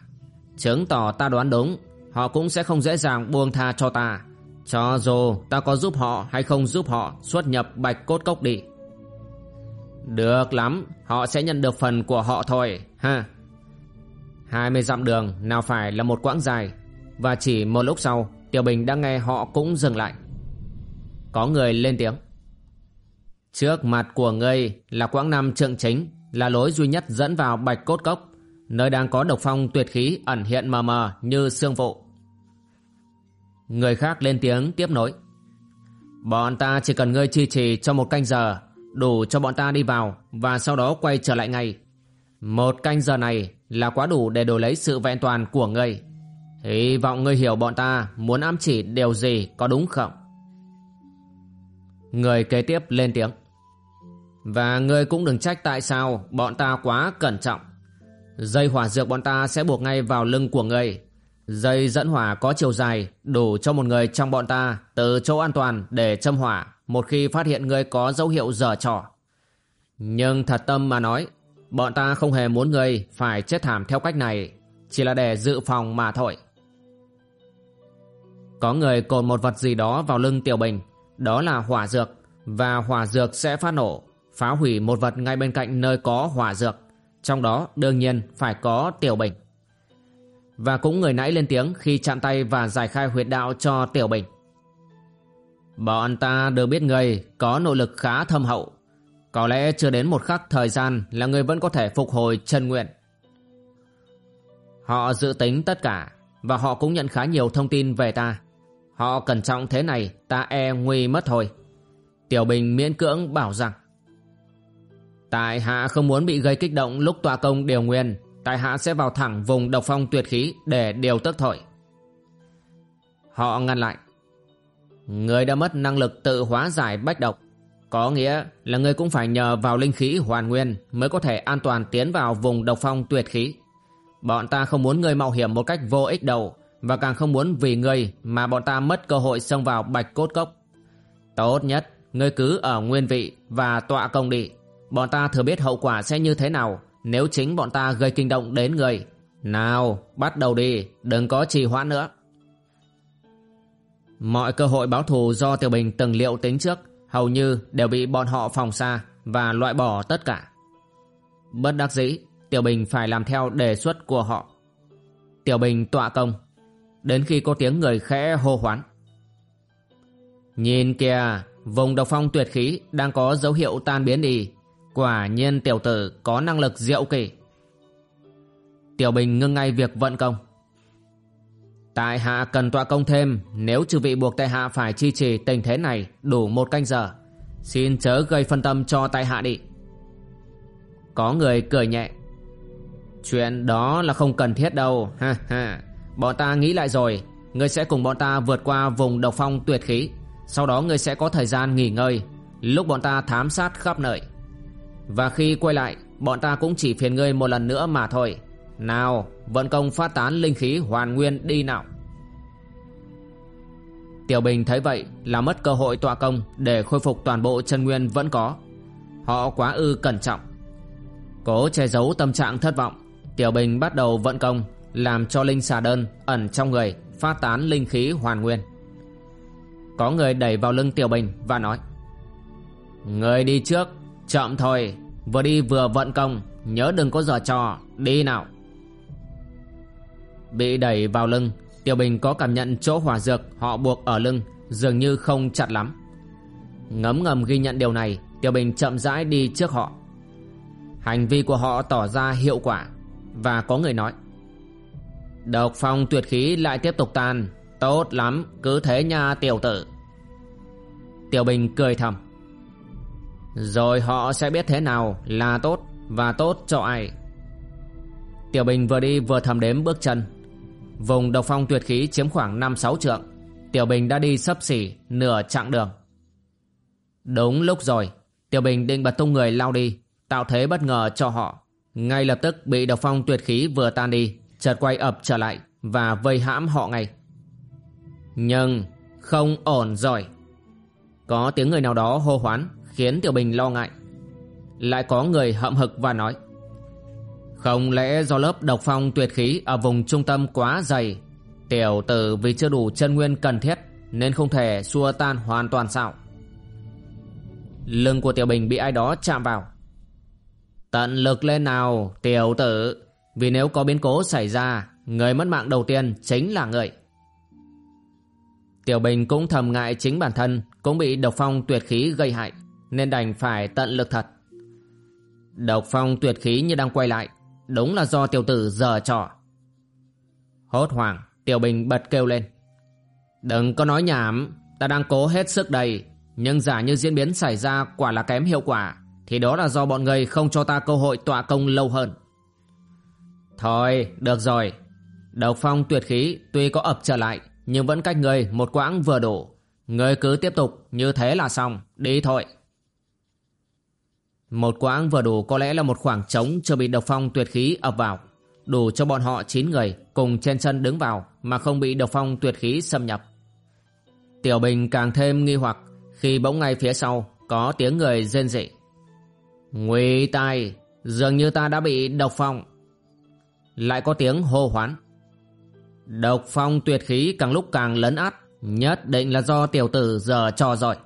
Chứng tỏ ta đoán đúng Họ cũng sẽ không dễ dàng buông tha cho ta cho dù ta có giúp họ hay không giúp họ xuất nhập bạch cốt cốc đi. Được lắm, họ sẽ nhận được phần của họ thôi, ha. Hai mươi dặm đường nào phải là một quãng dài, và chỉ một lúc sau, Tiểu Bình đã nghe họ cũng dừng lại. Có người lên tiếng. Trước mặt của ngươi là quãng năm trượng chính, là lối duy nhất dẫn vào bạch cốt cốc, nơi đang có độc phong tuyệt khí ẩn hiện mờ mờ như xương vụ. Người khác lên tiếng tiếp nối. Bọn ta chỉ cần ngươi chi trì cho một canh giờ, đủ cho bọn ta đi vào và sau đó quay trở lại ngay. Một canh giờ này là quá đủ để đổi lấy sự vẹn toàn của ngươi. Hy vọng ngươi hiểu bọn ta muốn ám chỉ điều gì có đúng không? Người kế tiếp lên tiếng. Và ngươi cũng đừng trách tại sao bọn ta quá cẩn trọng. Dây hỏa dược bọn ta sẽ buộc ngay vào lưng của ngươi Dây dẫn hỏa có chiều dài đủ cho một người trong bọn ta từ chỗ an toàn để châm hỏa một khi phát hiện ngươi có dấu hiệu dở trò. Nhưng thật tâm mà nói, bọn ta không hề muốn ngươi phải chết thảm theo cách này, chỉ là để dự phòng mà thôi. Có người cột một vật gì đó vào lưng Tiểu Bình, đó là hỏa dược, và hỏa dược sẽ phát nổ, phá hủy một vật ngay bên cạnh nơi có hỏa dược, trong đó đương nhiên phải có Tiểu Bình. Và cũng người nãy lên tiếng khi chạm tay và giải khai huyệt đạo cho Tiểu Bình. Bọn ta đều biết người có nội lực khá thâm hậu. Có lẽ chưa đến một khắc thời gian là người vẫn có thể phục hồi chân nguyện. Họ dự tính tất cả và họ cũng nhận khá nhiều thông tin về ta. Họ cẩn trọng thế này ta e nguy mất thôi. Tiểu Bình miễn cưỡng bảo rằng Tại hạ không muốn bị gây kích động lúc tòa công điều nguyên tại hạ sẽ vào thẳng vùng độc phong tuyệt khí để điều tức thổi. Họ ngăn lại. Người đã mất năng lực tự hóa giải bách độc. Có nghĩa là người cũng phải nhờ vào linh khí hoàn nguyên mới có thể an toàn tiến vào vùng độc phong tuyệt khí. Bọn ta không muốn người mạo hiểm một cách vô ích đâu và càng không muốn vì người mà bọn ta mất cơ hội xông vào bạch cốt cốc. Tốt nhất, ngươi cứ ở nguyên vị và tọa công đi. Bọn ta thừa biết hậu quả sẽ như thế nào nếu chính bọn ta gây kinh động đến người. Nào, bắt đầu đi, đừng có trì hoãn nữa. Mọi cơ hội báo thù do Tiểu Bình từng liệu tính trước hầu như đều bị bọn họ phòng xa và loại bỏ tất cả. Bất đắc dĩ, Tiểu Bình phải làm theo đề xuất của họ. Tiểu Bình tọa công, đến khi có tiếng người khẽ hô hoán. Nhìn kìa, vùng độc phong tuyệt khí đang có dấu hiệu tan biến đi. Quả nhiên tiểu tử có năng lực diệu kỳ. Tiểu Bình ngưng ngay việc vận công. Tại hạ cần tọa công thêm, Nếu chư vị buộc tại hạ phải chi trì tình thế này Đủ một canh giờ, Xin chớ gây phân tâm cho tại hạ đi. Có người cười nhẹ. Chuyện đó là không cần thiết đâu, ha ha. Bọn ta nghĩ lại rồi, Ngươi sẽ cùng bọn ta vượt qua vùng độc phong tuyệt khí. Sau đó ngươi sẽ có thời gian nghỉ ngơi. Lúc bọn ta thám sát khắp nơi. Và khi quay lại, Bọn ta cũng chỉ phiền ngươi một lần nữa mà thôi. Nào, vận công phát tán linh khí hoàn nguyên đi nào. Tiểu Bình thấy vậy là mất cơ hội tọa công Để khôi phục toàn bộ chân nguyên vẫn có. Họ quá ư cẩn trọng. Cố che giấu tâm trạng thất vọng, Tiểu Bình bắt đầu vận công, Làm cho linh xà đơn ẩn trong người Phát tán linh khí hoàn nguyên. Có người đẩy vào lưng Tiểu Bình và nói, Người đi trước Chậm thôi, Vừa đi vừa vận công, Nhớ đừng có giở trò, Đi nào. Bị đẩy vào lưng, Tiểu Bình có cảm nhận chỗ hỏa dược họ buộc ở lưng, Dường như không chặt lắm. Ngấm ngầm ghi nhận điều này, Tiểu Bình chậm rãi đi trước họ. Hành vi của họ tỏ ra hiệu quả, Và có người nói, Độc phong tuyệt khí lại tiếp tục tan, Tốt lắm, Cứ thế nha, tiểu tử. Tiểu Bình cười thầm rồi họ sẽ biết thế nào là tốt Và tốt cho ai. Tiểu Bình vừa đi vừa thầm đếm bước chân. Vùng độc phong tuyệt khí chiếm khoảng 5-6 trượng. Tiểu Bình đã đi sấp xỉ nửa chặng đường. Đúng lúc rồi, Tiểu Bình định bật tung người lao đi, Tạo thế bất ngờ cho họ. Ngay lập tức bị độc phong tuyệt khí vừa tan đi, chợt quay ập trở lại và vây hãm họ ngay. Nhưng không ổn rồi. Có tiếng người nào đó hô hoán khiến Tiểu Bình lo ngại. Lại có người hậm hực và nói, Không lẽ do lớp độc phong tuyệt khí ở vùng trung tâm quá dày, Tiểu tử vì chưa đủ chân nguyên cần thiết Nên không thể xua tan hoàn toàn sao? Lưng của Tiểu Bình bị ai đó chạm vào. Tận lực lên nào, tiểu tử, vì nếu có biến cố xảy ra, Người mất mạng đầu tiên chính là người. Tiểu Bình cũng thầm ngại chính bản thân Cũng bị độc phong tuyệt khí gây hại. Nên đành phải tận lực thật Độc phong tuyệt khí như đang quay lại Đúng là do tiểu tử giờ trò Hốt hoảng Tiểu Bình bật kêu lên Đừng có nói nhảm Ta đang cố hết sức đây Nhưng giả như diễn biến xảy ra quả là kém hiệu quả Thì đó là do bọn người không cho ta cơ hội tọa công lâu hơn Thôi, được rồi. Độc phong tuyệt khí tuy có ập trở lại, nhưng vẫn cách người một quãng vừa đủ. Người cứ tiếp tục, như thế là xong, đi thôi. Một quãng vừa đủ có lẽ là một khoảng trống chưa bị độc phong tuyệt khí ập vào. Đủ cho bọn họ 9 người cùng trên chân đứng vào mà không bị độc phong tuyệt khí xâm nhập. Tiểu Bình càng thêm nghi hoặc khi bỗng ngay phía sau có tiếng người rên rỉ. Nguy tai, dường như ta đã bị độc phong. Lại có tiếng hô hoán Độc phong tuyệt khí càng lúc càng lấn át Nhất định là do tiểu tử giờ trò rồi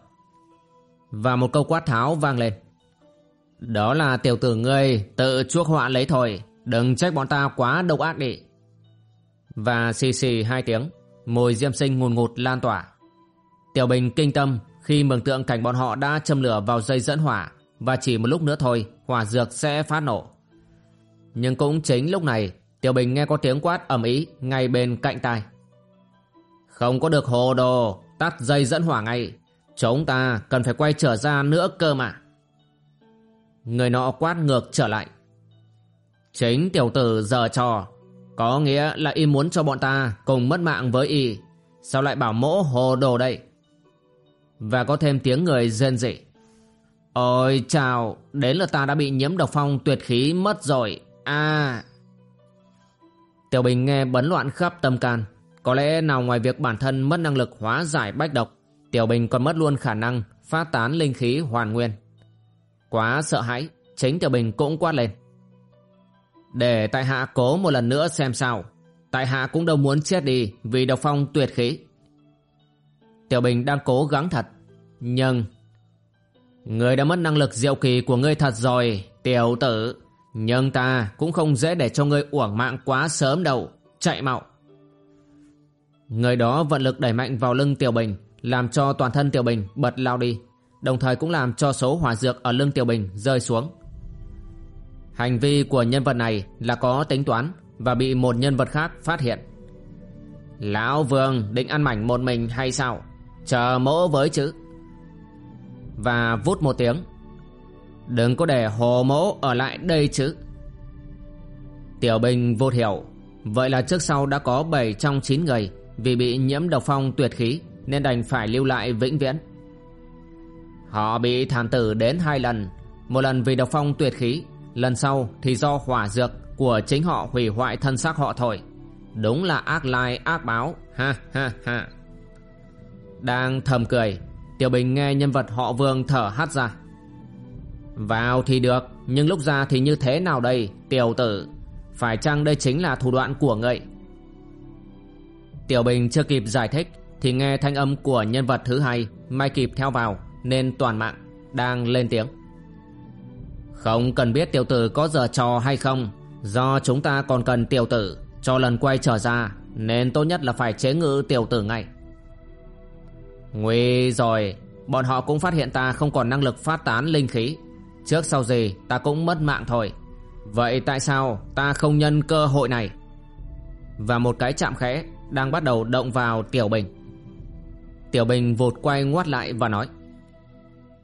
Và một câu quát tháo vang lên đó là tiểu tử ngươi tự chuốc họa lấy thôi Đừng trách bọn ta quá độc ác đi Và xì xì hai tiếng Mùi diêm sinh ngùn ngụt lan tỏa Tiểu Bình kinh tâm khi mường tượng cảnh bọn họ đã châm lửa vào dây dẫn hỏa và chỉ một lúc nữa thôi hỏa dược sẽ phát nổ. Nhưng cũng chính lúc này Tiểu Bình nghe có tiếng quát ầm ĩ ngay bên cạnh tai. Không có được hồ đồ, tắt dây dẫn hỏa ngay. Chúng ta cần phải quay trở ra nữa cơ mà. Người nọ quát ngược trở lại. Chính tiểu tử giờ trò, có nghĩa là y muốn cho bọn ta cùng mất mạng với y. Sao lại bảo mỗ hồ đồ đây? Và có thêm tiếng người rên rỉ. Ôi chào, đến là ta đã bị nhiễm độc phong tuyệt khí mất rồi. À... Tiểu Bình nghe bấn loạn khắp tâm can. Có lẽ nào ngoài việc bản thân mất năng lực hóa giải bách độc, Tiểu Bình còn mất luôn khả năng phát tán linh khí hoàn nguyên. Quá sợ hãi, chính Tiểu Bình cũng quát lên. Để tại hạ cố một lần nữa xem sao. Tại hạ cũng đâu muốn chết đi vì độc phong tuyệt khí. Tiểu Bình đang cố gắng thật, nhưng... Người đã mất năng lực diệu kỳ của ngươi thật rồi, tiểu tử. Nhưng ta cũng không dễ để cho ngươi uổng mạng quá sớm đâu Chạy mau Người đó vận lực đẩy mạnh vào lưng Tiểu Bình Làm cho toàn thân Tiểu Bình bật lao đi Đồng thời cũng làm cho số hỏa dược ở lưng Tiểu Bình rơi xuống. Hành vi của nhân vật này là có tính toán Và bị một nhân vật khác phát hiện. Lão Vương định ăn mảnh một mình hay sao? Chờ mỗ với chứ. Và vút một tiếng. Đừng có để hồ mỗ ở lại đây chứ. Tiểu Bình vô hiểu. Vậy là trước sau đã có 7 trong 9 người Vì bị nhiễm độc phong tuyệt khí Nên đành phải lưu lại vĩnh viễn. Họ bị thảm tử đến hai lần. Một lần vì độc phong tuyệt khí, Lần sau thì do hỏa dược Của chính họ hủy hoại thân xác họ thôi. Đúng là ác lai, ác báo. Ha ha ha. Đang thầm cười, Tiểu Bình nghe nhân vật họ vương thở hắt ra. Vào thì được, Nhưng lúc ra thì như thế nào đây, Tiểu tử? Phải chăng đây chính là thủ đoạn của ngậy Tiểu Bình chưa kịp giải thích Thì nghe thanh âm của nhân vật thứ hai, Mai kịp theo vào. Nên toàn mạng Đang lên tiếng. Không cần biết tiểu tử có giờ trò hay không, Do chúng ta còn cần tiểu tử Cho lần quay trở ra, Nên tốt nhất là phải chế ngự tiểu tử ngay. Nguy rồi, Bọn họ cũng phát hiện ta không còn năng lực phát tán linh khí. Trước sau gì, ta cũng mất mạng thôi. Vậy tại sao ta không nhân cơ hội này? Và một cái chạm khẽ Đang bắt đầu động vào Tiểu Bình. Tiểu Bình vụt quay ngoắt lại và nói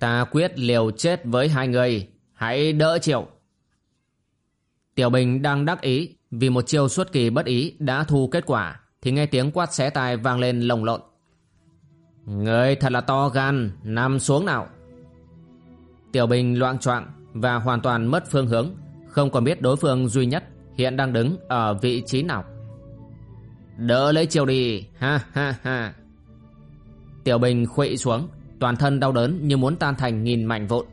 Ta quyết liều chết với hai người. Hãy đỡ chịu. Tiểu Bình đang đắc ý, Vì một chiêu xuất kỳ bất ý đã thu kết quả, Thì nghe tiếng quát xé tai vang lên lồng lộn. Người thật là to gan, Nằm xuống nào. Tiểu Bình loạn choạng Và hoàn toàn mất phương hướng, Không còn biết đối phương duy nhất Hiện đang đứng ở vị trí nào. Đỡ lấy chiều đi, Ha ha ha. Tiểu Bình khuỵu xuống Toàn thân đau đớn như muốn tan thành nghìn mảnh vụn.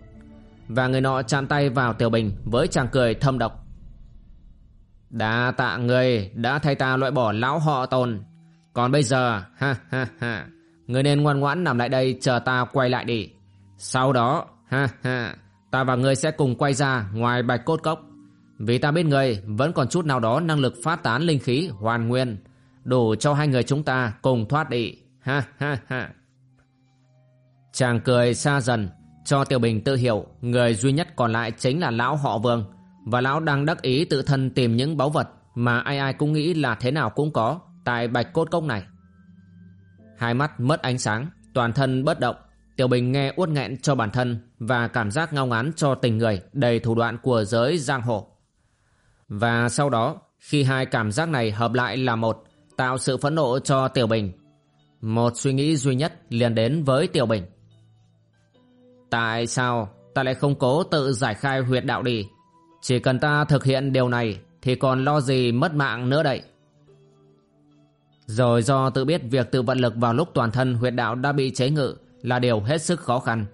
Và người nọ chạm tay vào Tiểu Bình Với chàng cười thâm độc. Đã tạ người Đã thay ta loại bỏ lão họ tồn. Còn bây giờ, Ha ha ha, Người nên ngoan ngoãn nằm lại đây chờ ta quay lại đi. Sau đó, Ha ha, Ta và người sẽ cùng quay ra ngoài bạch cốt cốc. Vì ta biết người Vẫn còn chút nào đó năng lực phát tán linh khí hoàn nguyên, Đủ cho hai người chúng ta cùng thoát đi. Ha ha ha. Chàng cười xa dần, Cho Tiểu Bình tự hiểu Người duy nhất còn lại chính là lão họ vương. Và lão đang đắc ý tự thân tìm những báu vật Mà ai ai cũng nghĩ là thế nào cũng có Tại bạch cốt cốc này. Hai mắt mất ánh sáng, Toàn thân bất động, Tiểu Bình nghe uất nghẹn cho bản thân Và cảm giác ngao ngán cho tình người Đầy thủ đoạn của giới giang hồ. Và sau đó, Khi hai cảm giác này hợp lại là một, Tạo sự phẫn nộ cho Tiểu Bình. Một suy nghĩ duy nhất liền đến với Tiểu Bình. Tại sao ta lại không cố tự giải khai huyệt đạo đi? Chỉ cần ta thực hiện điều này, Thì còn lo gì mất mạng nữa đây? Rồi do tự biết việc tự vận lực vào lúc toàn thân huyệt đạo đã bị chế ngự Là điều hết sức khó khăn.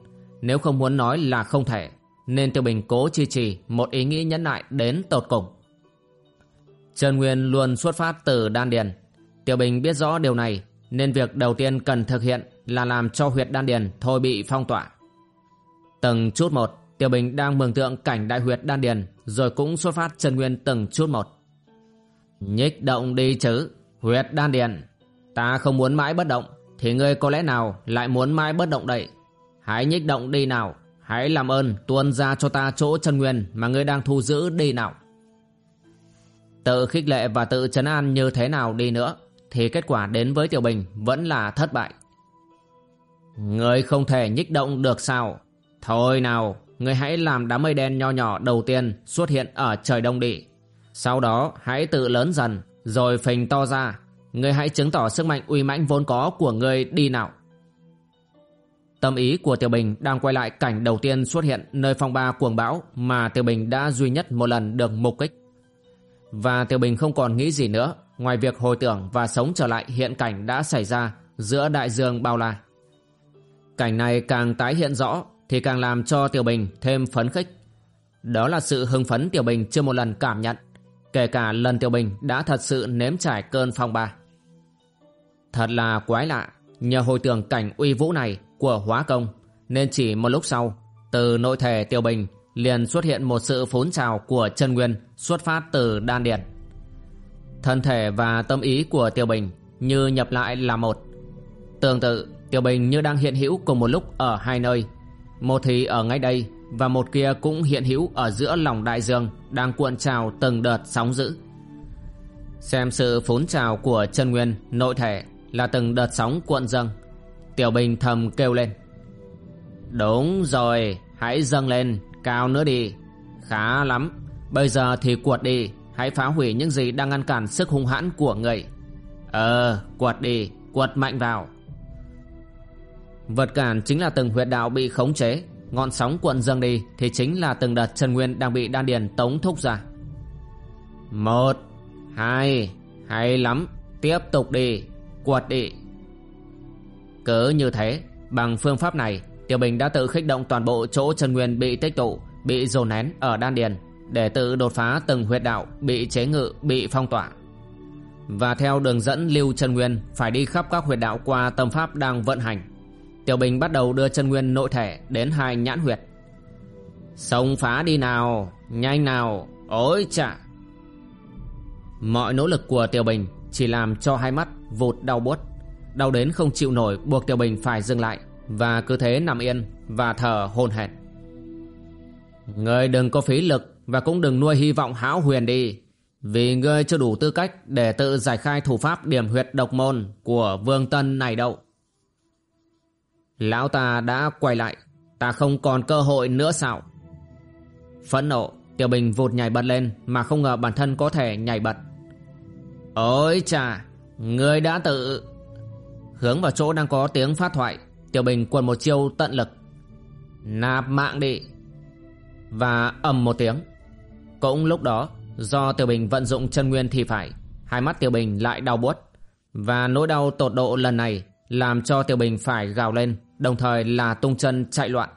Nếu không muốn nói là không thể, Nên Tiêu Bình cố chi trì một ý nghĩ nhẫn nại đến tột cùng. Trần Nguyên luôn xuất phát từ đan điền. Tiêu Bình biết rõ điều này, Nên việc đầu tiên cần thực hiện là làm cho huyệt đan điền thôi bị phong tỏa. Từng chút một, Tiểu Bình đang mường tượng cảnh đại huyệt đan điền, rồi cũng xuất phát chân nguyên từng chút một. Nhích động đi chứ, huyệt đan điền. Ta không muốn mãi bất động, thì ngươi có lẽ nào lại muốn mãi bất động đậy. Hãy nhích động đi nào, hãy làm ơn tuôn ra cho ta chỗ chân nguyên mà ngươi đang thu giữ đi nào. Tự khích lệ và tự chấn an như thế nào đi nữa, thì kết quả đến với Tiểu Bình vẫn là thất bại. Ngươi không thể nhích động được sao? Thôi nào, người hãy làm đám mây đen nho nhỏ đầu tiên xuất hiện ở trời đông địa Sau đó hãy tự lớn dần, rồi phình to ra. Người hãy chứng tỏ sức mạnh uy mãnh vốn có của người đi nào. Tâm ý của Tiểu Bình đang quay lại cảnh đầu tiên xuất hiện nơi phong ba cuồng bão mà Tiểu Bình đã duy nhất một lần được mục kích. Và Tiểu Bình không còn nghĩ gì nữa ngoài việc hồi tưởng và sống trở lại hiện cảnh đã xảy ra giữa đại dương bao la. Cảnh này càng tái hiện rõ thì càng làm cho Tiểu Bình thêm phấn khích. Đó là sự hưng phấn Tiểu Bình chưa một lần cảm nhận, kể cả lần Tiểu Bình đã thật sự nếm trải cơn phong ba. Thật là quái lạ, nhờ hồi tưởng cảnh uy vũ này của hóa công, nên chỉ một lúc sau, từ nội thể Tiểu Bình liền xuất hiện một sự phốn trào của chân nguyên xuất phát từ đan điền. Thân thể và tâm ý của Tiểu Bình như nhập lại là một. Tương tự, Tiểu Bình như đang hiện hữu cùng một lúc ở hai nơi, một thì ở ngay đây Và một kia cũng hiện hữu ở giữa lòng đại dương Đang cuộn trào từng đợt sóng dữ. Xem sự phốn trào của chân nguyên nội thể Là từng đợt sóng cuộn dâng. Tiểu Bình thầm kêu lên. Đúng rồi, Hãy dâng lên, Cao nữa đi. Khá lắm, Bây giờ thì cuột đi, Hãy phá hủy những gì đang ngăn cản sức hung hãn của người. Ờ Cuột đi, Cuột mạnh vào. Vật cản chính là từng huyệt đạo bị khống chế. Ngọn sóng cuộn dâng đi Thì chính là từng đợt chân nguyên đang bị đan điền tống thúc ra. Một Hai Hay lắm. Tiếp tục đi. Cuột đi. Cứ như thế Bằng phương pháp này Tiểu Bình đã tự khích động toàn bộ chỗ chân nguyên bị tích tụ Bị dồn nén ở đan điền Để tự đột phá từng huyệt đạo Bị chế ngự, bị phong tỏa. Và theo đường dẫn lưu chân nguyên Phải đi khắp các huyệt đạo qua tâm pháp đang vận hành. Tiểu Bình bắt đầu đưa chân nguyên nội thể Đến hai nhãn huyệt. Sông phá đi nào, Nhanh nào, Ôi chà. Mọi nỗ lực của Tiểu Bình Chỉ làm cho hai mắt vụt đau buốt, Đau đến không chịu nổi, buộc Tiểu Bình phải dừng lại Và cứ thế nằm yên Và thở hổn hển. Ngươi đừng có phí lực Và cũng đừng nuôi hy vọng hão huyền đi, Vì ngươi chưa đủ tư cách Để tự giải khai thủ pháp điểm huyệt độc môn Của Vương Tân này đâu. Lão ta đã quay lại, Ta không còn cơ hội nữa sao? Phẫn nộ, Tiểu Bình vụt nhảy bật lên Mà không ngờ bản thân có thể nhảy bật. Ôi chà Ngươi đã tự Hướng vào chỗ đang có tiếng phát thoại, Tiểu Bình quần một chiêu tận lực, Nạp mạng đi, Và ầm một tiếng. Cũng lúc đó, Do Tiểu Bình vận dụng chân nguyên thì phải, Hai mắt Tiểu Bình lại đau buốt, Và nỗi đau tột độ lần này Làm cho Tiểu Bình phải gào lên. Đồng thời là tung chân chạy loạn.